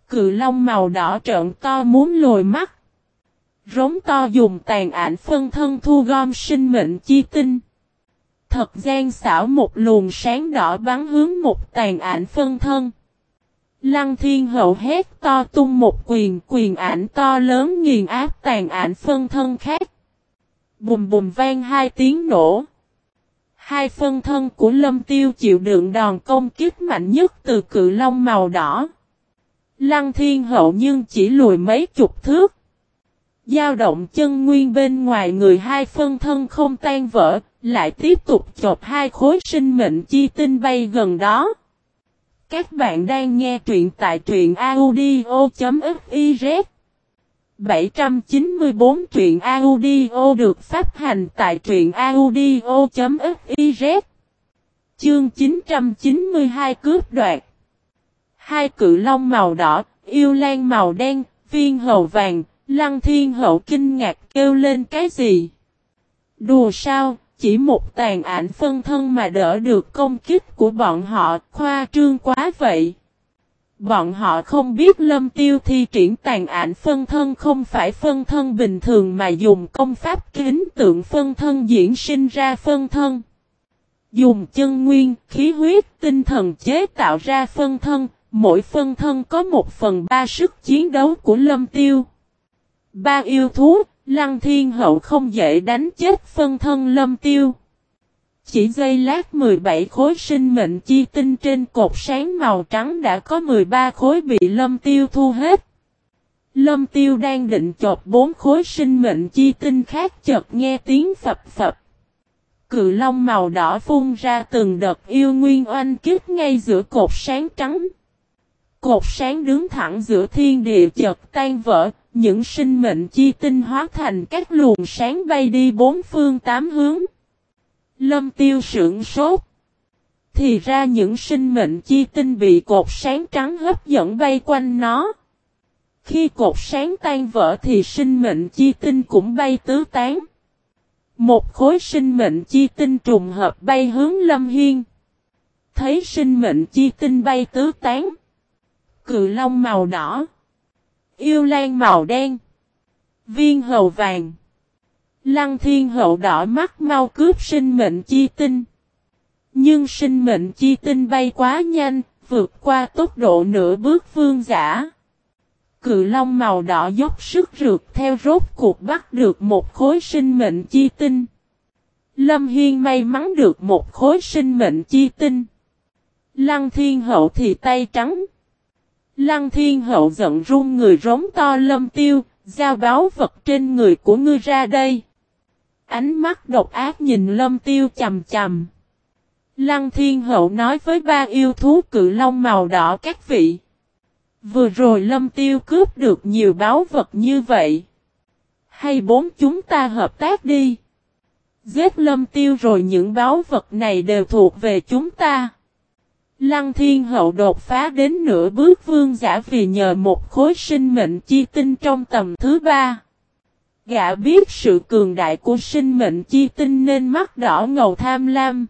Cự long màu đỏ trợn to muốn lồi mắt. Rống to dùng tàn ảnh phân thân thu gom sinh mệnh chi tinh. Thật gian xảo một luồng sáng đỏ bắn hướng một tàn ảnh phân thân. Lăng thiên hậu hét to tung một quyền quyền ảnh to lớn nghiền áp tàn ảnh phân thân khác. Bùm bùm vang hai tiếng nổ. Hai phân thân của lâm tiêu chịu đựng đòn công kích mạnh nhất từ cự long màu đỏ. Lăng thiên hậu nhưng chỉ lùi mấy chục thước. dao động chân nguyên bên ngoài người hai phân thân không tan vỡ, lại tiếp tục chộp hai khối sinh mệnh chi tinh bay gần đó. Các bạn đang nghe truyện tại truyện audio.fif 794 truyện audio được phát hành tại truyện audio.fiz Chương 992 cướp đoạt Hai cự long màu đỏ, yêu lan màu đen, viên hầu vàng, lăng thiên hậu kinh ngạc kêu lên cái gì? Đùa sao, chỉ một tàn ảnh phân thân mà đỡ được công kích của bọn họ, khoa trương quá vậy. Bọn họ không biết lâm tiêu thi triển tàn ảnh phân thân không phải phân thân bình thường mà dùng công pháp kính tượng phân thân diễn sinh ra phân thân. Dùng chân nguyên, khí huyết, tinh thần chế tạo ra phân thân, mỗi phân thân có một phần ba sức chiến đấu của lâm tiêu. Ba yêu thú, lăng thiên hậu không dễ đánh chết phân thân lâm tiêu. Chỉ giây lát 17 khối sinh mệnh chi tinh trên cột sáng màu trắng đã có 13 khối bị lâm tiêu thu hết. Lâm tiêu đang định chọc bốn khối sinh mệnh chi tinh khác chợt nghe tiếng phập phập. Cự long màu đỏ phun ra từng đợt yêu nguyên oanh kích ngay giữa cột sáng trắng. Cột sáng đứng thẳng giữa thiên địa chợt tan vỡ, những sinh mệnh chi tinh hóa thành các luồng sáng bay đi bốn phương tám hướng. Lâm tiêu sưởng sốt. Thì ra những sinh mệnh chi tinh bị cột sáng trắng hấp dẫn bay quanh nó. Khi cột sáng tan vỡ thì sinh mệnh chi tinh cũng bay tứ tán. Một khối sinh mệnh chi tinh trùng hợp bay hướng Lâm Hiên. Thấy sinh mệnh chi tinh bay tứ tán. Cự long màu đỏ. Yêu lan màu đen. Viên hầu vàng. Lăng thiên hậu đỏ mắt mau cướp sinh mệnh chi tinh. Nhưng sinh mệnh chi tinh bay quá nhanh, vượt qua tốc độ nửa bước vương giả. Cự long màu đỏ dốc sức rượt theo rốt cuộc bắt được một khối sinh mệnh chi tinh. Lâm Hiên may mắn được một khối sinh mệnh chi tinh. Lăng thiên hậu thì tay trắng. Lăng thiên hậu giận run người rống to lâm tiêu, giao báo vật trên người của ngươi ra đây. Ánh mắt độc ác nhìn lâm tiêu chầm chầm. Lăng thiên hậu nói với ba yêu thú cự long màu đỏ các vị. Vừa rồi lâm tiêu cướp được nhiều báo vật như vậy. Hay bốn chúng ta hợp tác đi. Giết lâm tiêu rồi những báo vật này đều thuộc về chúng ta. Lăng thiên hậu đột phá đến nửa bước vương giả vì nhờ một khối sinh mệnh chi tinh trong tầm thứ ba. Gã biết sự cường đại của sinh mệnh chi tinh nên mắt đỏ ngầu tham lam.